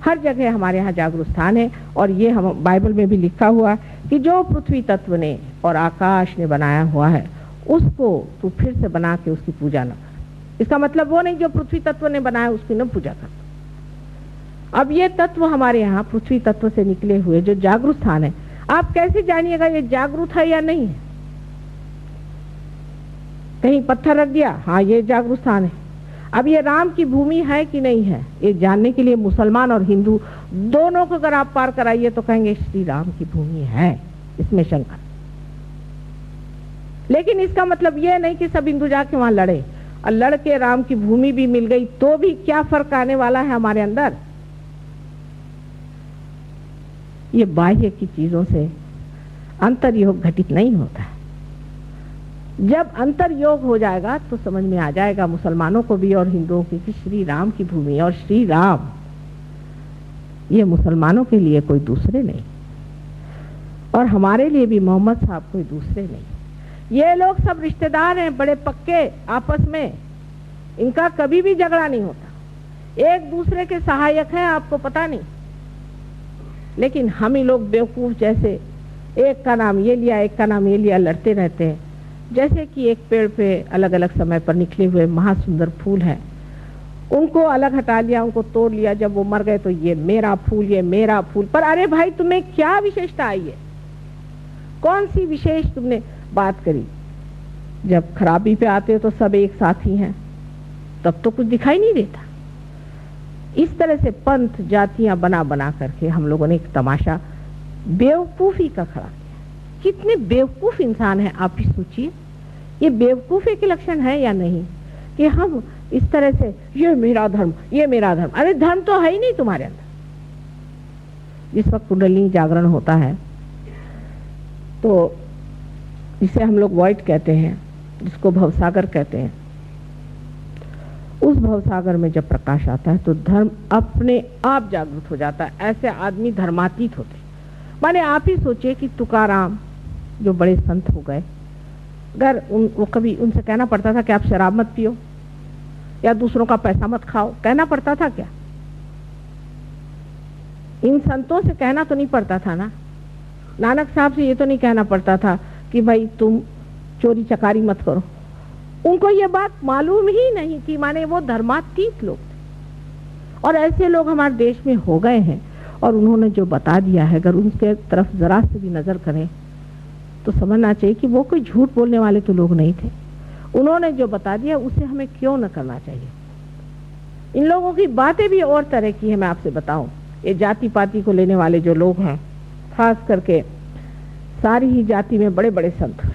Speaker 1: हर जगह हमारे यहाँ जागरूक स्थान है और ये हम बाइबल में भी लिखा हुआ कि जो पृथ्वी तत्व ने और आकाश ने बनाया हुआ है, उसको तू फिर से बना के उसकी पूजा न कर। इसका मतलब वो नहीं जो पृथ्वी तत्व ने बनाया, उसकी न पूजा कर। अब ये तत्व हमारे यहाँ पृथ्वी तत्व से निकले हुए जो जागरूक स्थान है, आप कैसे जानिएगा ये जागरूक है या नहीं है? कहीं पत्थर रख दिया हाँ ये जागरूक स्थान है। अब ये राम की भूमि है कि नहीं है? ये जानने के लिए मुसलमान और हिंदू दोनों को अगर आप पार कराइए तो कहेंगे, श्री राम की भूमि है। इसमें शंका। लेकिन इसका मतलब यह नहीं कि सब हिंदू जाके वहाँ लड़े। और लड़के राम की भूमि भी मिल गई तो भी क्या फ़र्क आने वाला है हमारे अंदर? ये बाह्य की चीज़ों से अंतर योग घटित नहीं होता। है जब अंतर योग हो जाएगा तो समझ में आ जाएगा, मुसलमानों को भी और हिंदुओं की श्री राम की भूमि और श्री राम, ये मुसलमानों के लिए कोई दूसरे नहीं। और हमारे लिए भी मोहम्मद साहब कोई दूसरे नहीं। ये लोग सब रिश्तेदार हैं, बड़े पक्के, आपस में। इनका कभी भी झगड़ा नहीं होता। एक दूसरे के सहायक हैं, आपको पता नहीं। लेकिन हम ही लोग बेवकूफ़ जैसे, एक का नाम ये लिया, एक का नाम ये लिया, लड़ते रहते हैं। जैसे कि एक पेड़ पे अलग अलग समय पर निकले हुए महासुंदर फूल हैं। उनको अलग हटा लिया, उनको तोड़ लिया, जब वो मर गए तो ये मेरा फूल, ये मेरा फूल। पर अरे भाई, तुम्हें क्या विशेषता आई है? कौन सी विशेष तुमने बात करी? जब खराबी पे आते हो तो सब एक साथ ही हैं। तब तो कुछ दिखाई नहीं देता। इस तरह से पंथ जातियाँ बना बना करके हम लोगों ने एक तमाशा बेवकूफ़ी का खड़ा किया। कितने बेवकूफ़ इंसान है, आप ही सोचिए। ये बेवकूफ़ी के लक्षण है या नहीं? कि हम इस तरह से, ये मेरा धर्म, ये मेरा धर्म। अरे धर्म तो है ही नहीं तुम्हारे अंदर। जिस वक्त कुंडली जागरण होता है तो जिसे हम लोग वॉइट कहते हैं, जिसको भवसागर कहते हैं, उस भवसागर में जब प्रकाश आता है तो धर्म अपने आप जागृत हो जाता है। ऐसे आदमी धर्मातीत होते माने आप ही सोचिए कि तुकाराम, जो बड़े संत हो गए अगर उन, वो कभी उनसे कहना पड़ता था कि आप शराब मत पियो, या दूसरों का पैसा मत खाओ, कहना पड़ता था क्या? इन संतों से कहना तो नहीं पड़ता था ना? नानक साहब से ये तो नहीं कहना पड़ता था कि भाई तुम चोरी चकारी मत करो। उनको ये बात मालूम ही नहीं थी माने वो धर्मातीत लोग थे। और ऐसे लोग हमारे देश में हो गए हैं, और उन्होंने जो बता दिया है, अगर उनके तरफ़ जरा से भी नज़र करें तो समझना चाहिए कि वो कोई झूठ बोलने वाले तो लोग नहीं थे। उन्होंने जो बता दिया, उसे हमें क्यों न करना चाहिए? इन लोगों की बातें भी और तरह की है, मैं आपसे बताऊँ। ये जाति पाति को लेने वाले जो लोग हैं, खास करके सारी ही जाति में बड़े बड़े संत हैं।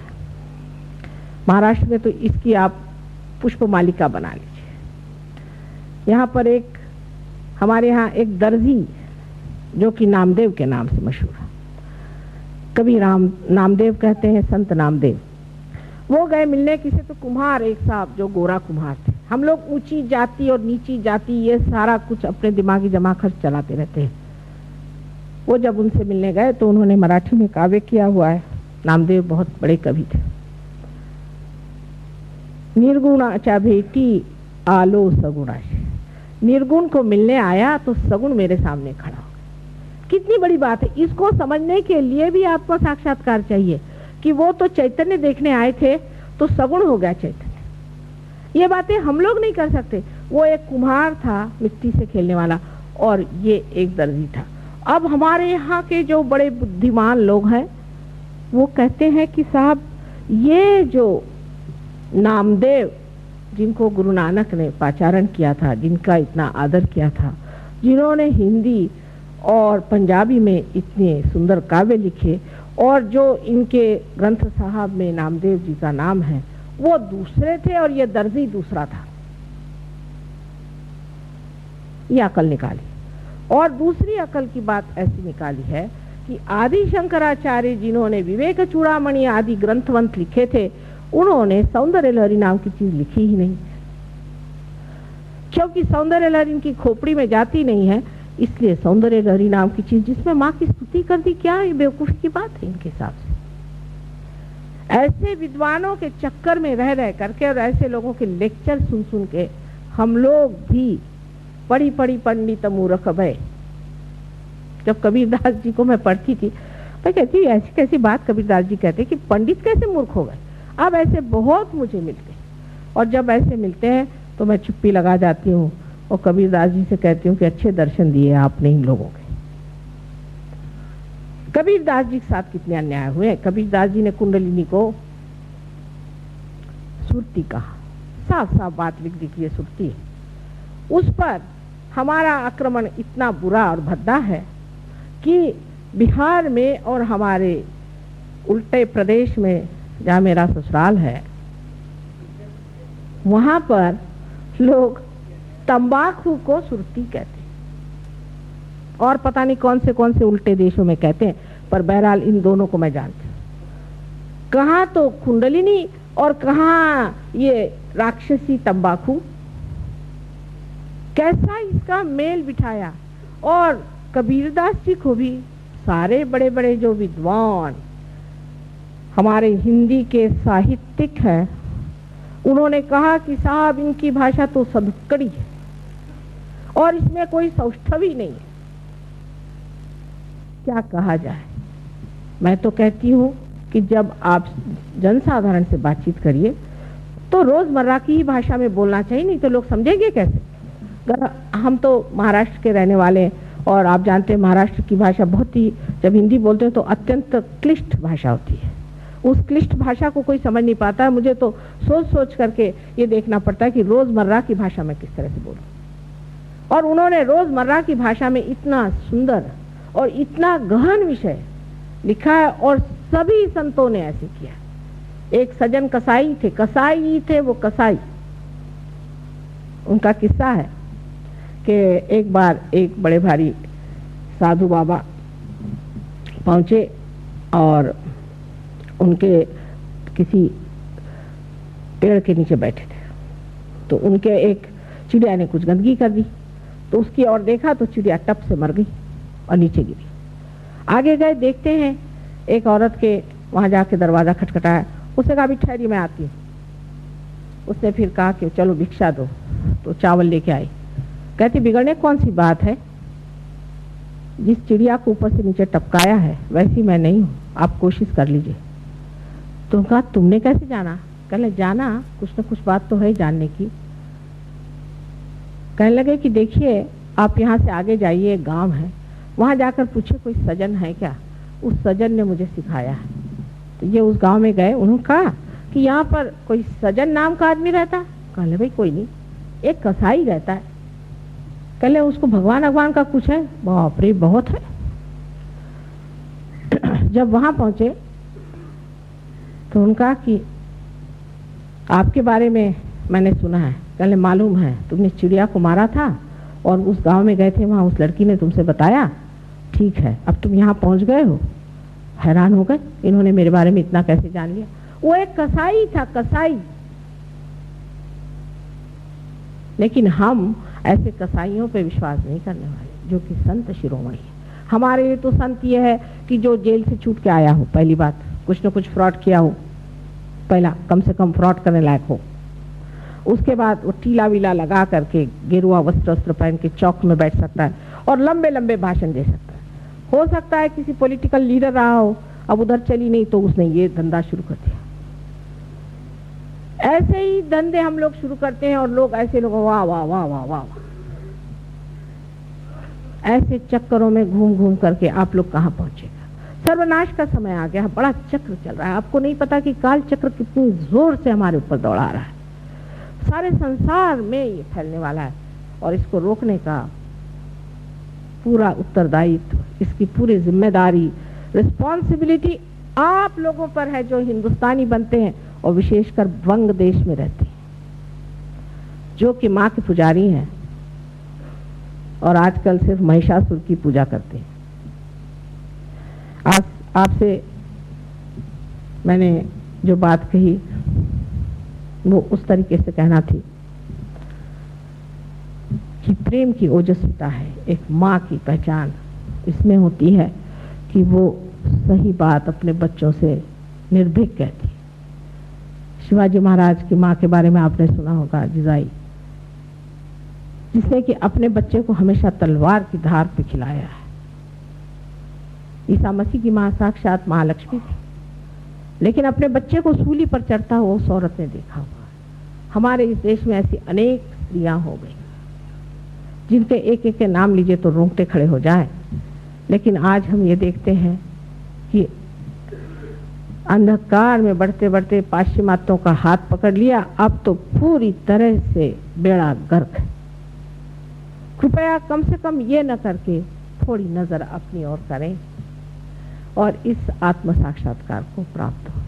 Speaker 1: महाराष्ट्र में तो इसकी आप पुष्प मालिका बना लीजिए। यहाँ पर एक, हमारे यहाँ एक दर्जी जो कि नामदेव के नाम से मशहूर है। कभी राम, नामदेव कहते हैं, संत नामदेव। वो गए मिलने किसी तो कुम्हार एक साहब, जो गोरा कुम्हार थे। हम लोग ऊँची जाति और नीची जाति, ये सारा कुछ अपने दिमागी जमा खर्च चलाते रहते हैं। वो जब उनसे मिलने गए तो उन्होंने मराठी में काव्य किया हुआ है। नामदेव बहुत बड़े कवि थे। निर्गुणाचा भेटी, आलो सगुणा निर्गुण को मिलने आया तो सगुण मेरे सामने खड़ा। कितनी बड़ी बात है। इसको समझने के लिए भी आपको साक्षात्कार चाहिए कि वो तो चैतन्य देखने आए थे तो सगुण हो गया चैतन्य। ये बातें हम लोग नहीं कर सकते। वो एक कुम्हार था मिट्टी से खेलने वाला और ये एक दर्जी था। अब हमारे यहाँ के जो बड़े बुद्धिमान लोग हैं, वो कहते हैं कि साहब, ये जो नामदेव, जिनको गुरु नानक ने पाचारण किया था, जिनका इतना आदर किया था, जिन्होंने हिंदी और पंजाबी में इतने सुंदर काव्य लिखे और जो इनके ग्रंथ साहब में नामदेव जी का नाम है, वो दूसरे थे और ये दर्जी दूसरा था। ये अकल निकाली। और दूसरी अकल की बात ऐसी निकाली है कि आदि शंकराचार्य जिन्होंने विवेक चूड़ामणि आदि ग्रंथवंत लिखे थे, उन्होंने सौंदर्य लहरी नाम की चीज़ लिखी ही नहीं। क्योंकि सौंदर्य लहरी इनकी खोपड़ी में जाती नहीं है इसलिए सौंदर्य गहरी नाम की चीज़ जिसमें माँ की स्तुति कर दी, क्या ये बेवकूफ़ की बात है इनके हिसाब से? ऐसे विद्वानों के चक्कर में रह रह करके और ऐसे लोगों के लेक्चर सुन सुन के हम लोग भी पढ़ी पढ़ी पंडित मूर्ख भय। जब कबीरदास जी को मैं पढ़ती थी, मैं कहती, ऐसी कैसी बात कबीरदास जी कहते कि पंडित कैसे मूर्ख हो गए? अब ऐसे बहुत मुझे मिलते और जब ऐसे मिलते हैं तो मैं चुप्पी लगा जाती हूँ। और कबीरदास जी से कहती हूँ कि अच्छे दर्शन दिए आपने इन लोगों के। कबीरदास जी के साथ कितने अन्याय हुए कबीरदास जी ने कुंडलिनी को सुरती कहा। साफ़ साफ़ बात लिख दी कि ये सुरती उस पर हमारा आक्रमण इतना बुरा और भद्दा है कि बिहार में और हमारे उल्टे प्रदेश में जहाँ मेरा ससुराल है, वहाँ पर लोग तंबाकू को सुरती कहते हैं। और पता नहीं कौन से कौन से उल्टे देशों में कहते हैं, पर बहरहाल इन दोनों को मैं जानती कहा तो कुंडलिनी और कहा ये राक्षसी तंबाकू? कैसा इसका मेल बिठाया? और कबीरदास जी को भी सारे बड़े बड़े जो विद्वान हमारे हिंदी के साहित्यिक हैं, उन्होंने कहा कि साहब इनकी भाषा तो सबकड़ी है। और इसमें कोई सौष्ठव नहीं है। क्या कहा जाए? मैं तो कहती हूँ कि जब आप जनसाधारण से बातचीत करिए तो रोज़मर्रा की ही भाषा में बोलना चाहिए, नहीं तो लोग समझेंगे कैसे? अगर हम तो महाराष्ट्र के रहने वाले हैं, और आप जानते हैं महाराष्ट्र की भाषा बहुत ही, जब हिंदी बोलते हैं तो अत्यंत क्लिष्ट भाषा होती है। उस क्लिष्ट भाषा को कोई समझ नहीं पाता है मुझे तो सोच सोच करके ये देखना पड़ता है कि रोज़मर्रा की भाषा में किस तरह से बोलूँ। और उन्होंने रोज़मर्रा की भाषा में इतना सुंदर और इतना गहन विषय लिखा है और सभी संतों ने ऐसे किया। एक सजन कसाई थे कसाई थे वो कसाई। उनका किस्सा है कि एक बार एक बड़े भारी साधु बाबा पहुँचे और उनके किसी पेड़ के नीचे बैठे थे। तो उनके एक चिड़िया ने कुछ गंदगी कर दी। तो उसकी ओर देखा तो चिड़िया टप से मर गई और नीचे गिरी। आगे गए, देखते हैं एक औरत के वहाँ जाके दरवाज़ा खटखटाया। उसने कहा, अभी ठहरी मैं आती हूँ। उसने फिर कहा कि, चलो भिक्षा दो। तो चावल लेके आई। कहती, बिगड़ने कौन सी बात है? जिस चिड़िया को ऊपर से नीचे टपकाया है, वैसी मैं नहीं हूँ। आप कोशिश कर लीजिए। तो कहा तुमने कैसे जाना? कहले जाना कुछ ना कुछ बात तो है जानने की। कहने लगे कि देखिए, आप यहाँ से आगे जाइए, एक गाँव है। वहाँ जाकर पूछे कोई सजन है क्या? उस सजन ने मुझे सिखाया है। तो ये उस गाँव में गए, उन्होंने कहा कि यहाँ पर कोई सजन नाम का आदमी रहता? कहले भाई कोई नहीं, एक कसाई रहता है। कहले उसको भगवान भगवान का कुछ है? बाप रे, बहुत है। जब वहाँ पहुँचे तो उनका कि आपके बारे में मैंने सुना है। कहले मालूम है, तुमने चिड़िया को मारा था और उस गाँव में गए थे, वहाँ उस लड़की ने तुमसे बताया, ठीक है, अब तुम यहाँ पहुँच गए हो। हैरान हो गए, इन्होंने मेरे बारे में इतना कैसे जान लिया? वो एक कसाई था, कसाई। लेकिन हम ऐसे कसाईयों पे विश्वास नहीं करने वाले, जो कि संत शिरोमणि है। हमारे लिए तो संत ये है कि जो जेल से छूट के आया हो, पहली बात, कुछ न कुछ फ्रॉड किया हो, पहला, कम से कम फ्रॉड करने लायक हो। उसके बाद वो टीला वीला लगा करके गेरुआ वस्त्र वस्त्र पहन के चौक में बैठ सकता है और लंबे लंबे भाषण दे सकता है। हो सकता है किसी पॉलिटिकल लीडर रहा हो, अब उधर चली नहीं तो उसने ये धंधा शुरू कर दिया। ऐसे ही धंधे हम लोग शुरू करते हैं और लोग ऐसे लोग वाह वाह वाह वाह वाह ऐसे चक्करों में घूम घूम करके आप लोग कहाँ पहुंचेगा? सर्वनाश का समय आ गया, बड़ा चक्र चल रहा है। आपको नहीं पता कि काल चक्र कितनी ज़ोर से हमारे ऊपर दौड़ा रहा है। सारे संसार में ये फैलने वाला है और इसको रोकने का पूरा उत्तरदायित्व, इसकी पूरी ज़िम्मेदारी रिस्पॉन्सिबिलिटी आप लोगों पर है जो हिंदुस्तानी बनते हैं और विशेषकर वंग देश में रहते हैं। जो कि माँ के पुजारी हैं और आजकल सिर्फ़ महिषासुर की पूजा करते हैं। आज आपसे मैंने जो बात कही वो उस तरीके से कहना थी कि प्रेम की ओजस्विता है, एक माँ की पहचान इसमें होती है कि वो सही बात अपने बच्चों से निर्भीक कहती शिवाजी महाराज की माँ के बारे में आपने सुना होगा, जिजाई, जिसने कि अपने बच्चे को हमेशा तलवार की धार पे खिलाया है। ईसा मसीह की माँ साक्षात महालक्ष्मी थी, लेकिन अपने बच्चे को सूली पर चढ़ता हुआ उस औरत ने देखा हुआ हमारे इस देश में ऐसी अनेक स्त्रियाँ हो गई। जिनके एक एक के नाम लीजिए तो रोंगटे खड़े हो जाए। लेकिन आज हम ये देखते हैं कि अंधकार में बढ़ते बढ़ते पाश्चिमात्यों का हाथ पकड़ लिया, अब तो पूरी तरह से बेड़ा गर्क कृपया कम से कम ये न करके थोड़ी नज़र अपनी ओर करें और इस आत्म साक्षात्कार को प्राप्त हो।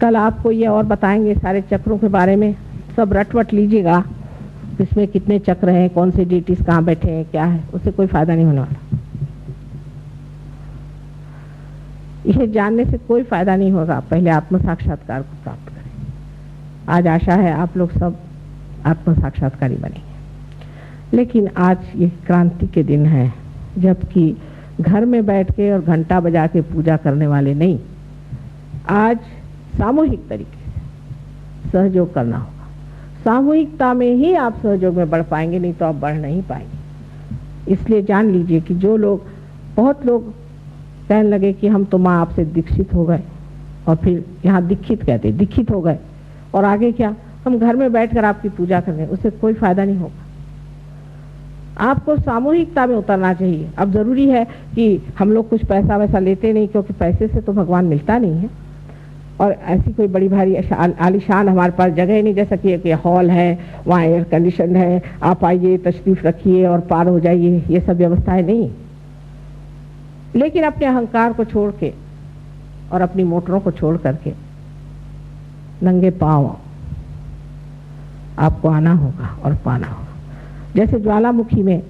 Speaker 1: कल आपको ये और बताएँगे सारे चक्रों के बारे में। सब रटवट लीजिएगा, इसमें कितने चक्र हैं, कौन से डीटीज कहाँ बैठे हैं, क्या है, उससे कोई फ़ायदा नहीं होने वाला। इसे जानने से कोई फ़ायदा नहीं होगा, पहले आत्म साक्षात्कार को प्राप्त करें। आज आशा है आप लोग सब आत्म साक्षात्कारी बनेंगे। लेकिन आज ये क्रांति के दिन है, जबकि घर में बैठ के और घंटा बजा के पूजा करने वाले नहीं। आज सामूहिक तरीके से। सहयोग करना होगा। सामूहिकता में ही आप सहयोग में बढ़ पाएँगे, नहीं तो आप बढ़ नहीं पाएँगे। इसलिए जान लीजिए कि जो लोग, बहुत लोग कहने लगे कि हम तो माँ आपसे दीक्षित हो गए, और फिर यहाँ दीक्षित कहते दीक्षित हो गए। और आगे क्या, हम घर में बैठकर आपकी पूजा करें उससे कोई फ़ायदा नहीं होगा। आपको सामूहिकता में उतरना चाहिए। अब ज़रूरी है कि हम लोग कुछ पैसा वैसा लेते नहीं, क्योंकि पैसे से तो भगवान मिलता नहीं है। और ऐसी कोई बड़ी भारी आलिशान हमारे पास जगह नहीं, जैसा कि एक हॉल है, वहाँ एयर कंडीशन है। आप आइए, तशरीफ़ रखिए और पार हो जाइए। ये सब व्यवस्थाएँ नहीं। लेकिन अपने अहंकार को छोड़ के और अपनी मोटरों को छोड़ करके नंगे पाँव आपको आना होगा और पाना होगा। जैसे ज्वालामुखी में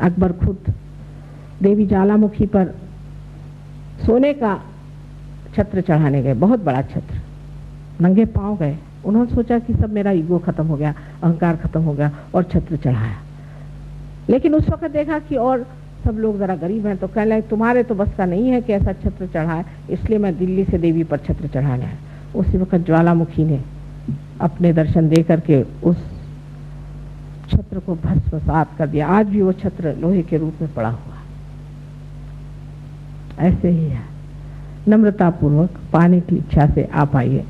Speaker 1: अकबर खुद देवी ज्वालामुखी पर सोने का छत्र चढ़ाने गए, बहुत बड़ा छत्र। नंगे पाँव गए। उन्होंने सोचा कि सब मेरा ईगो खत्म हो गया, अहंकार खत्म हो गया और छत्र चढ़ाया। लेकिन उस वक्त देखा कि और सब लोग जरा गरीब हैं तो कह लगे तुम्हारे तो बस का नहीं है कि ऐसा छत्र चढ़ाए, इसलिए मैं दिल्ली से देवी पर छत्र चढ़ाने आया। उसी वक्त ज्वालामुखी ने अपने दर्शन दे करके उस छत्र को भस्मसात कर दिया। आज भी वो छत्र लोहे के रूप में पड़ा हुआ ऐसे ही है। नम्रता पूर्वक पाने की इच्छा से आप आइए।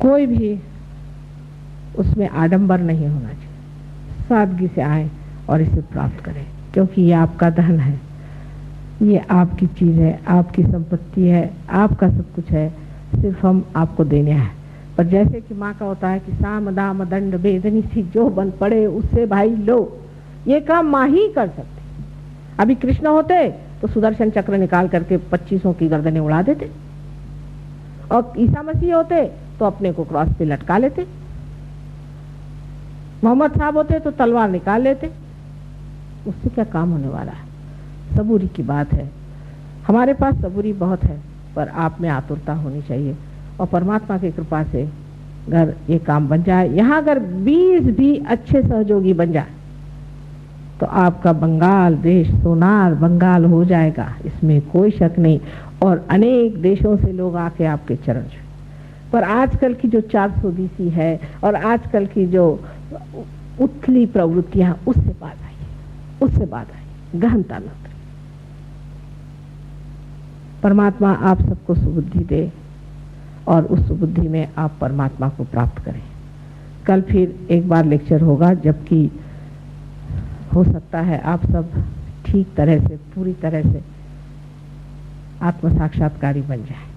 Speaker 1: कोई भी उसमें आडंबर नहीं होना चाहिए। सादगी से आए और इसे प्राप्त करें, क्योंकि ये आपका धन है। ये आपकी चीज़ है, आपकी संपत्ति है, आपका सब कुछ है, सिर्फ़ हम आपको देने हैं। पर जैसे कि माँ का होता है कि साम, दाम, दंड बेदनी सी जो बन पड़े उससे भाई लो। ये काम माँ ही कर सकते। अभी कृष्ण होते तो सुदर्शन चक्र निकाल करके पच्चीसों की गर्दनें उड़ा देते। और ईसा मसीह होते तो अपने को क्रॉस पे लटका लेते। मोहम्मद साहब होते तो तलवार निकाल लेते। उससे क्या काम होने वाला है? सबूरी की बात है। हमारे पास सबूरी बहुत है, पर आप में आतुरता होनी चाहिए। और परमात्मा की कृपा से अगर ये काम बन जाए। यहाँ अगर बीस भी अच्छे सहयोगी बन जाए तो आपका बंगाल देश, सोनार बंगाल हो जाएगा। इसमें कोई शक नहीं। और अनेक देशों से लोग आके आपके चरण छुए। पर आजकल की जो चार सौ बीसी है और आजकल की जो उथली प्रवृत्तियाँ, उससे बात आई। उससे बात आई। गहनता न परमात्मा आप सबको सुबुद्धि दे और उस सुबुद्धि में आप परमात्मा को प्राप्त करें। कल फिर एक बार लेक्चर होगा, जबकि हो सकता है आप सब ठीक तरह से, पूरी तरह से आत्म साक्षात्कारी बन जाए।